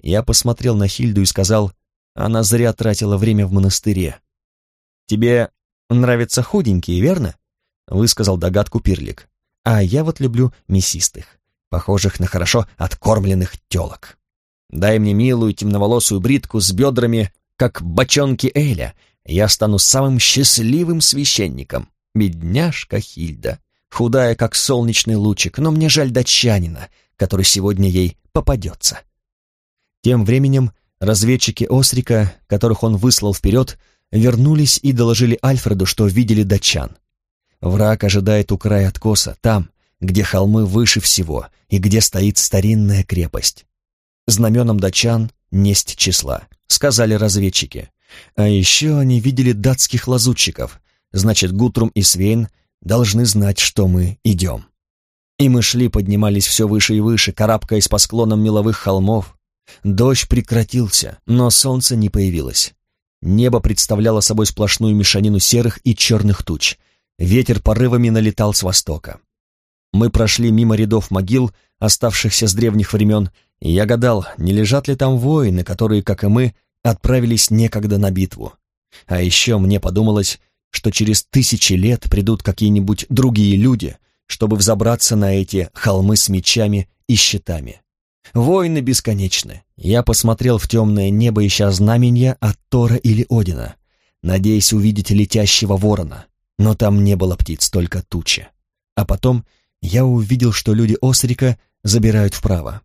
Я посмотрел на Хильду и сказал, она зря тратила время в монастыре. «Тебе нравятся худенькие, верно?» высказал догадку Пирлик. А я вот люблю мясистых, похожих на хорошо откормленных телок. Дай мне милую темноволосую бритку с бедрами, как бочонки Эля, я стану самым счастливым священником. Бедняжка Хильда, худая, как солнечный лучик, но мне жаль датчанина, который сегодня ей попадется. Тем временем разведчики Осрика, которых он выслал вперед, вернулись и доложили Альфреду, что видели датчан. Враг ожидает у края откоса, там, где холмы выше всего и где стоит старинная крепость. Знаменам датчан несть числа, сказали разведчики. А еще они видели датских лазутчиков, значит, Гутрум и Свейн должны знать, что мы идем. И мы шли, поднимались все выше и выше, карабкаясь по склонам меловых холмов. Дождь прекратился, но солнце не появилось. Небо представляло собой сплошную мешанину серых и черных туч — Ветер порывами налетал с востока. Мы прошли мимо рядов могил, оставшихся с древних времен, и я гадал, не лежат ли там воины, которые, как и мы, отправились некогда на битву. А еще мне подумалось, что через тысячи лет придут какие-нибудь другие люди, чтобы взобраться на эти холмы с мечами и щитами. Войны бесконечны. Я посмотрел в темное небо, ища знамения от Тора или Одина, надеясь увидеть летящего ворона но там не было птиц, только тучи. А потом я увидел, что люди Осрика забирают вправо.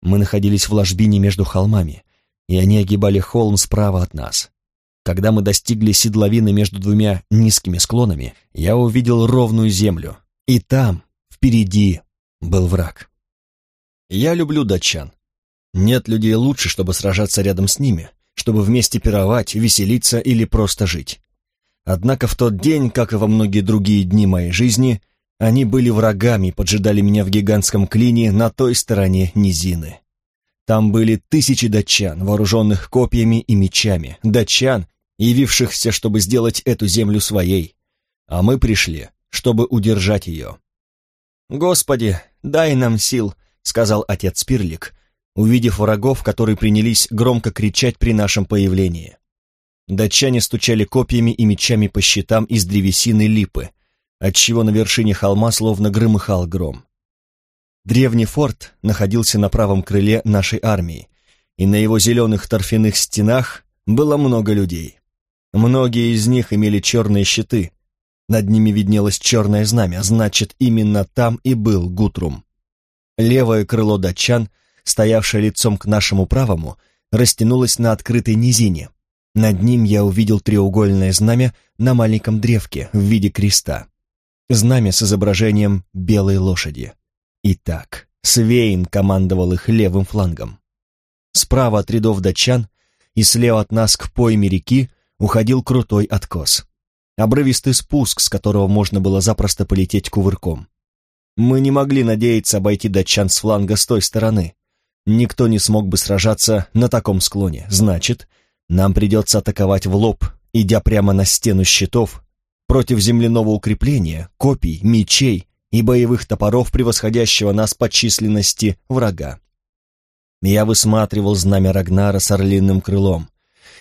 Мы находились в ложбине между холмами, и они огибали холм справа от нас. Когда мы достигли седловины между двумя низкими склонами, я увидел ровную землю, и там, впереди, был враг. Я люблю датчан. Нет людей лучше, чтобы сражаться рядом с ними, чтобы вместе пировать, веселиться или просто жить. Однако в тот день, как и во многие другие дни моей жизни, они были врагами, поджидали меня в гигантском клине на той стороне низины. Там были тысячи датчан, вооруженных копьями и мечами, датчан, явившихся, чтобы сделать эту землю своей, а мы пришли, чтобы удержать ее. «Господи, дай нам сил», — сказал отец Спирлик, увидев врагов, которые принялись громко кричать при нашем появлении. Датчане стучали копьями и мечами по щитам из древесины липы, отчего на вершине холма словно громыхал гром. Древний форт находился на правом крыле нашей армии, и на его зеленых торфяных стенах было много людей. Многие из них имели черные щиты, над ними виднелось черное знамя, значит, именно там и был Гутрум. Левое крыло датчан, стоявшее лицом к нашему правому, растянулось на открытой низине, над ним я увидел треугольное знамя на маленьком древке в виде креста. Знамя с изображением белой лошади. Итак, Свейн командовал их левым флангом. Справа от рядов датчан и слева от нас к пойме реки уходил крутой откос. Обрывистый спуск, с которого можно было запросто полететь кувырком. Мы не могли надеяться обойти датчан с фланга с той стороны. Никто не смог бы сражаться на таком склоне. Значит, нам придется атаковать в лоб, идя прямо на стену щитов, против земляного укрепления, копий, мечей и боевых топоров, превосходящего нас по численности врага. Я высматривал знамя Рагнара с орлиным крылом,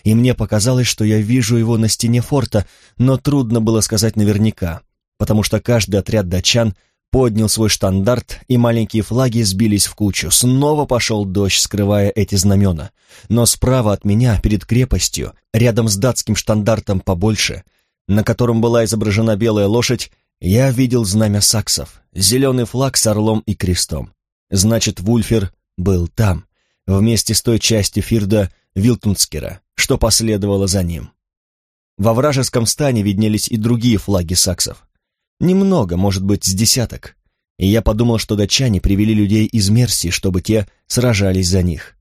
и мне показалось, что я вижу его на стене форта, но трудно было сказать наверняка, потому что каждый отряд датчан поднял свой штандарт, и маленькие флаги сбились в кучу. Снова пошел дождь, скрывая эти знамена. Но справа от меня, перед крепостью, рядом с датским штандартом побольше, на котором была изображена белая лошадь, я видел знамя саксов, зеленый флаг с орлом и крестом. Значит, Вульфер был там, вместе с той частью Фирда Вилтунскера, что последовало за ним. Во вражеском стане виднелись и другие флаги саксов. Немного, может быть, с десяток. И я подумал, что датчане привели людей из Мерсии, чтобы те сражались за них.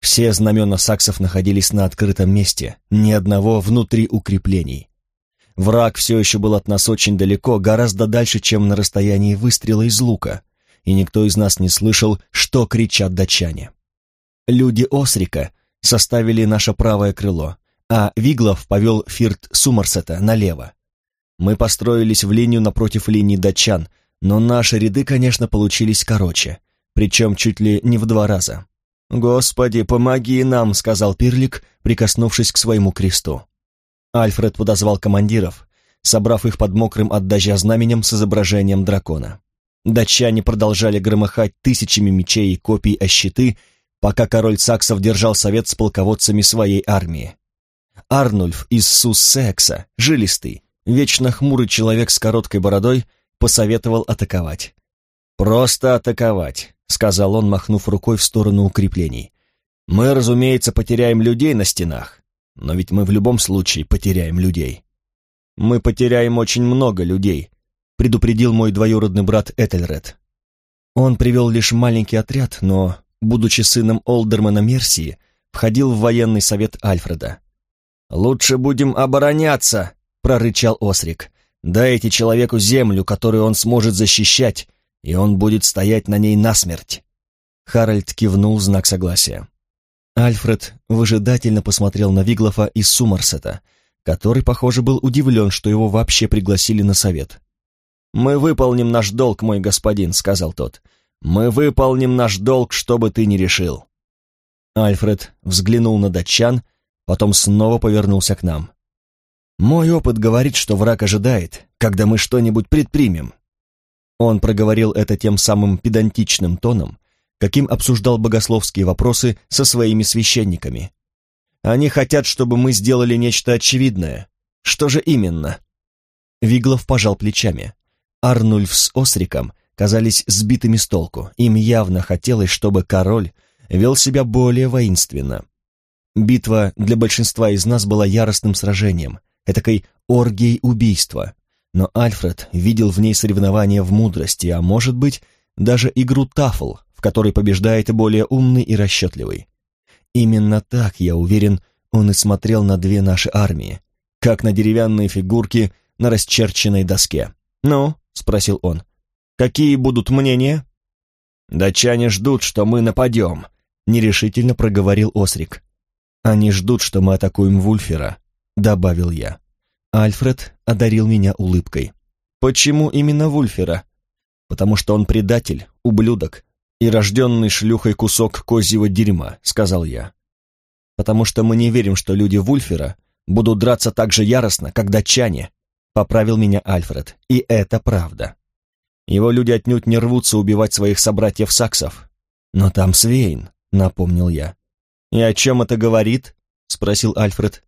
Все знамена саксов находились на открытом месте, ни одного внутри укреплений. Враг все еще был от нас очень далеко, гораздо дальше, чем на расстоянии выстрела из лука, и никто из нас не слышал, что кричат датчане. Люди Осрика составили наше правое крыло, а Виглов повел Фирт Сумарсета налево. Мы построились в линию напротив линии датчан, но наши ряды, конечно, получились короче, причем чуть ли не в два раза. «Господи, помоги нам!» — сказал Пирлик, прикоснувшись к своему кресту. Альфред подозвал командиров, собрав их под мокрым от дождя знаменем с изображением дракона. Датчане продолжали громыхать тысячами мечей и копий о щиты, пока король саксов держал совет с полководцами своей армии. Арнульф из Суссекса, жилистый, вечно хмурый человек с короткой бородой посоветовал атаковать. «Просто атаковать», — сказал он, махнув рукой в сторону укреплений. «Мы, разумеется, потеряем людей на стенах, но ведь мы в любом случае потеряем людей». «Мы потеряем очень много людей», — предупредил мой двоюродный брат Этельред. Он привел лишь маленький отряд, но, будучи сыном Олдермана Мерсии, входил в военный совет Альфреда. «Лучше будем обороняться», — прорычал Осрик. «Дайте человеку землю, которую он сможет защищать, и он будет стоять на ней насмерть». Харальд кивнул знак согласия. Альфред выжидательно посмотрел на Виглофа из Сумарсета, который, похоже, был удивлен, что его вообще пригласили на совет. «Мы выполним наш долг, мой господин», — сказал тот. «Мы выполним наш долг, что бы ты ни решил». Альфред взглянул на датчан, потом снова повернулся к нам. Мой опыт говорит, что враг ожидает, когда мы что-нибудь предпримем. Он проговорил это тем самым педантичным тоном, каким обсуждал богословские вопросы со своими священниками. Они хотят, чтобы мы сделали нечто очевидное. Что же именно? Виглов пожал плечами. Арнульф с Осриком казались сбитыми с толку. Им явно хотелось, чтобы король вел себя более воинственно. Битва для большинства из нас была яростным сражением, этакой оргией убийства. Но Альфред видел в ней соревнование в мудрости, а может быть, даже игру тафл, в которой побеждает более умный и расчетливый. Именно так, я уверен, он и смотрел на две наши армии, как на деревянные фигурки на расчерченной доске. «Ну?» — спросил он. «Какие будут мнения?» «Датчане ждут, что мы нападем», — нерешительно проговорил Осрик. «Они ждут, что мы атакуем Вульфера», добавил я. Альфред одарил меня улыбкой. Почему именно Вульфера? Потому что он предатель, ублюдок и рожденный шлюхой кусок козьего дерьма, сказал я. Потому что мы не верим, что люди Вульфера будут драться так же яростно, как датчане, поправил меня Альфред, и это правда. Его люди отнюдь не рвутся убивать своих собратьев-саксов. Но там Свейн, напомнил я. «И о чем это говорит?» — спросил Альфред.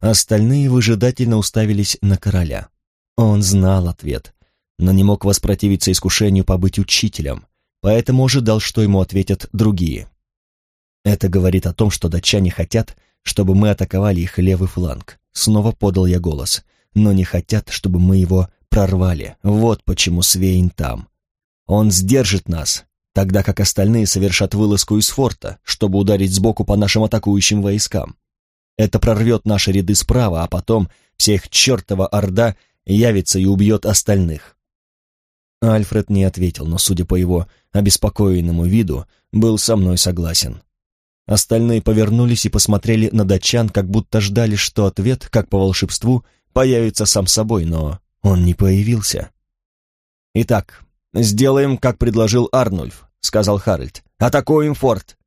Остальные выжидательно уставились на короля. Он знал ответ, но не мог воспротивиться искушению побыть учителем, поэтому ожидал, что ему ответят другие. Это говорит о том, что датчане хотят, чтобы мы атаковали их левый фланг. Снова подал я голос, но не хотят, чтобы мы его прорвали. Вот почему Свейн там. Он сдержит нас, тогда как остальные совершат вылазку из форта, чтобы ударить сбоку по нашим атакующим войскам. Это прорвет наши ряды справа, а потом вся их чертова орда явится и убьет остальных. Альфред не ответил, но, судя по его обеспокоенному виду, был со мной согласен. Остальные повернулись и посмотрели на датчан, как будто ждали, что ответ, как по волшебству, появится сам собой, но он не появился. «Итак, сделаем, как предложил Арнульф», — сказал Харальд. «Атакуем форт.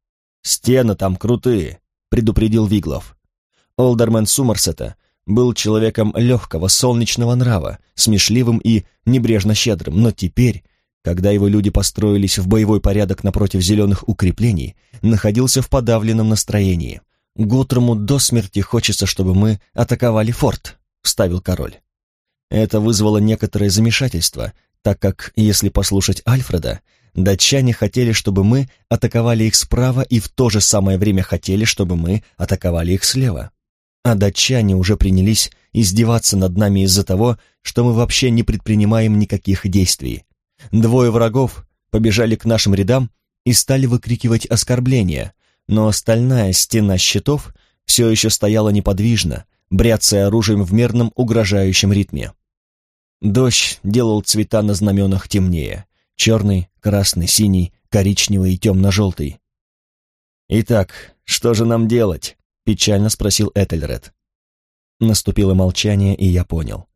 «Стены там крутые», — предупредил Виглов. Олдермен Сумерсета был человеком легкого, солнечного нрава, смешливым и небрежно щедрым, но теперь, когда его люди построились в боевой порядок напротив зеленых укреплений, находился в подавленном настроении. «Гутрому до смерти хочется, чтобы мы атаковали форт», — вставил король. Это вызвало некоторое замешательство, так как, если послушать Альфреда, датчане хотели, чтобы мы атаковали их справа и в то же самое время хотели, чтобы мы атаковали их слева. А датчане уже принялись издеваться над нами из-за того, что мы вообще не предпринимаем никаких действий. Двое врагов побежали к нашим рядам и стали выкрикивать оскорбления, но стальная стена щитов все еще стояла неподвижно, бряцая оружием в мерном угрожающем ритме. Дождь делал цвета на знаменах темнее. Черный, красный, синий, коричневый и темно-желтый. «Итак, что же нам делать?» — печально спросил Этельред. Наступило молчание, и я понял.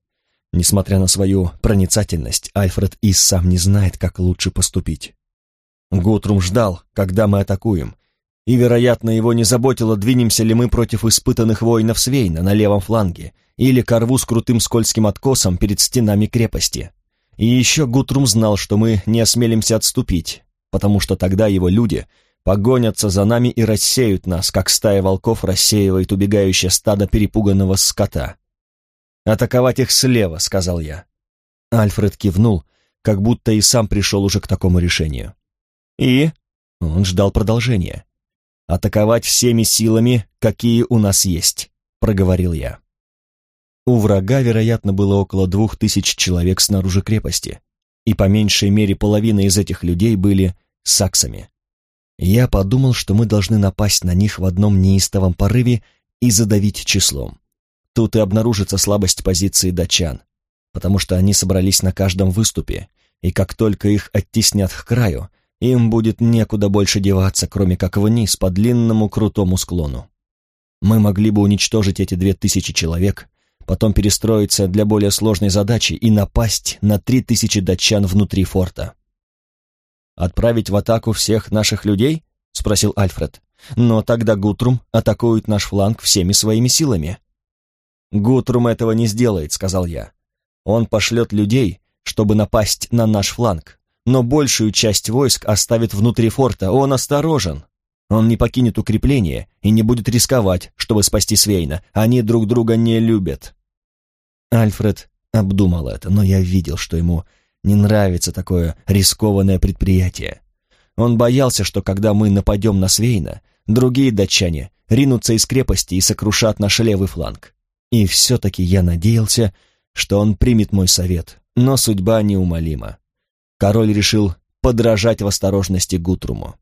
Несмотря на свою проницательность, Альфред и сам не знает, как лучше поступить. Гутрум ждал, когда мы атакуем, и, вероятно, его не заботило, двинемся ли мы против испытанных воинов Свейна на левом фланге или корву с крутым скользким откосом перед стенами крепости. И еще Гутрум знал, что мы не осмелимся отступить, потому что тогда его люди погонятся за нами и рассеют нас, как стая волков рассеивает убегающее стадо перепуганного скота. «Атаковать их слева», — сказал я. Альфред кивнул, как будто и сам пришел уже к такому решению. И он ждал продолжения атаковать всеми силами, какие у нас есть», — проговорил я. У врага, вероятно, было около двух тысяч человек снаружи крепости, и по меньшей мере половина из этих людей были саксами. Я подумал, что мы должны напасть на них в одном неистовом порыве и задавить числом. Тут и обнаружится слабость позиции датчан, потому что они собрались на каждом выступе, и как только их оттеснят к краю, им будет некуда больше деваться, кроме как вниз по длинному крутому склону. Мы могли бы уничтожить эти две тысячи человек, потом перестроиться для более сложной задачи и напасть на три тысячи датчан внутри форта. «Отправить в атаку всех наших людей?» — спросил Альфред. «Но тогда Гутрум атакует наш фланг всеми своими силами». «Гутрум этого не сделает», — сказал я. «Он пошлет людей, чтобы напасть на наш фланг но большую часть войск оставит внутри форта. Он осторожен. Он не покинет укрепление и не будет рисковать, чтобы спасти Свейна. Они друг друга не любят. Альфред обдумал это, но я видел, что ему не нравится такое рискованное предприятие. Он боялся, что когда мы нападем на Свейна, другие датчане ринутся из крепости и сокрушат наш левый фланг. И все-таки я надеялся, что он примет мой совет, но судьба неумолима король решил подражать в осторожности Гутруму.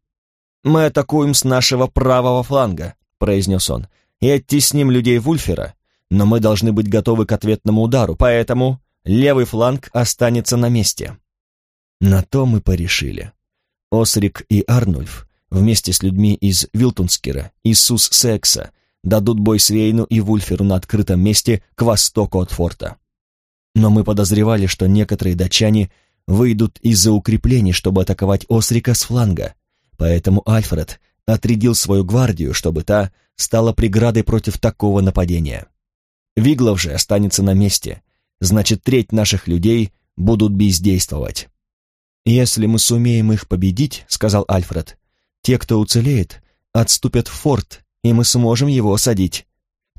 «Мы атакуем с нашего правого фланга», — произнес он, — «и оттесним людей Вульфера, но мы должны быть готовы к ответному удару, поэтому левый фланг останется на месте». На то мы порешили. Осрик и Арнульф вместе с людьми из Вилтунскера и Сус Секса дадут бой Свейну и Вульферу на открытом месте к востоку от форта. Но мы подозревали, что некоторые датчане — выйдут из-за укреплений, чтобы атаковать Осрика с фланга. Поэтому Альфред отрядил свою гвардию, чтобы та стала преградой против такого нападения. Виглов же останется на месте, значит, треть наших людей будут бездействовать. «Если мы сумеем их победить», — сказал Альфред, — «те, кто уцелеет, отступят в форт, и мы сможем его осадить.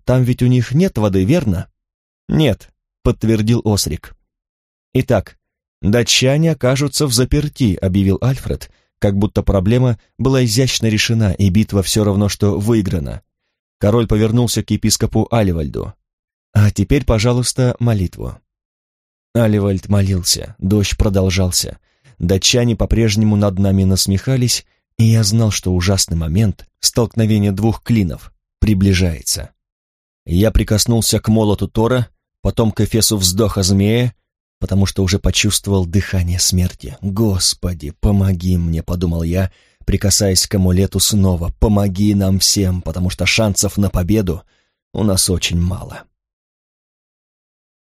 Там ведь у них нет воды, верно?» «Нет», — подтвердил Осрик. «Итак, «Датчане окажутся в заперти», — объявил Альфред, как будто проблема была изящно решена, и битва все равно, что выиграна. Король повернулся к епископу Аливальду. «А теперь, пожалуйста, молитву». Аливальд молился, дождь продолжался. Датчане по-прежнему над нами насмехались, и я знал, что ужасный момент, столкновения двух клинов, приближается. Я прикоснулся к молоту Тора, потом к эфесу вздоха змея, потому что уже почувствовал дыхание смерти. «Господи, помоги мне», — подумал я, прикасаясь к амулету снова. «Помоги нам всем, потому что шансов на победу у нас очень мало».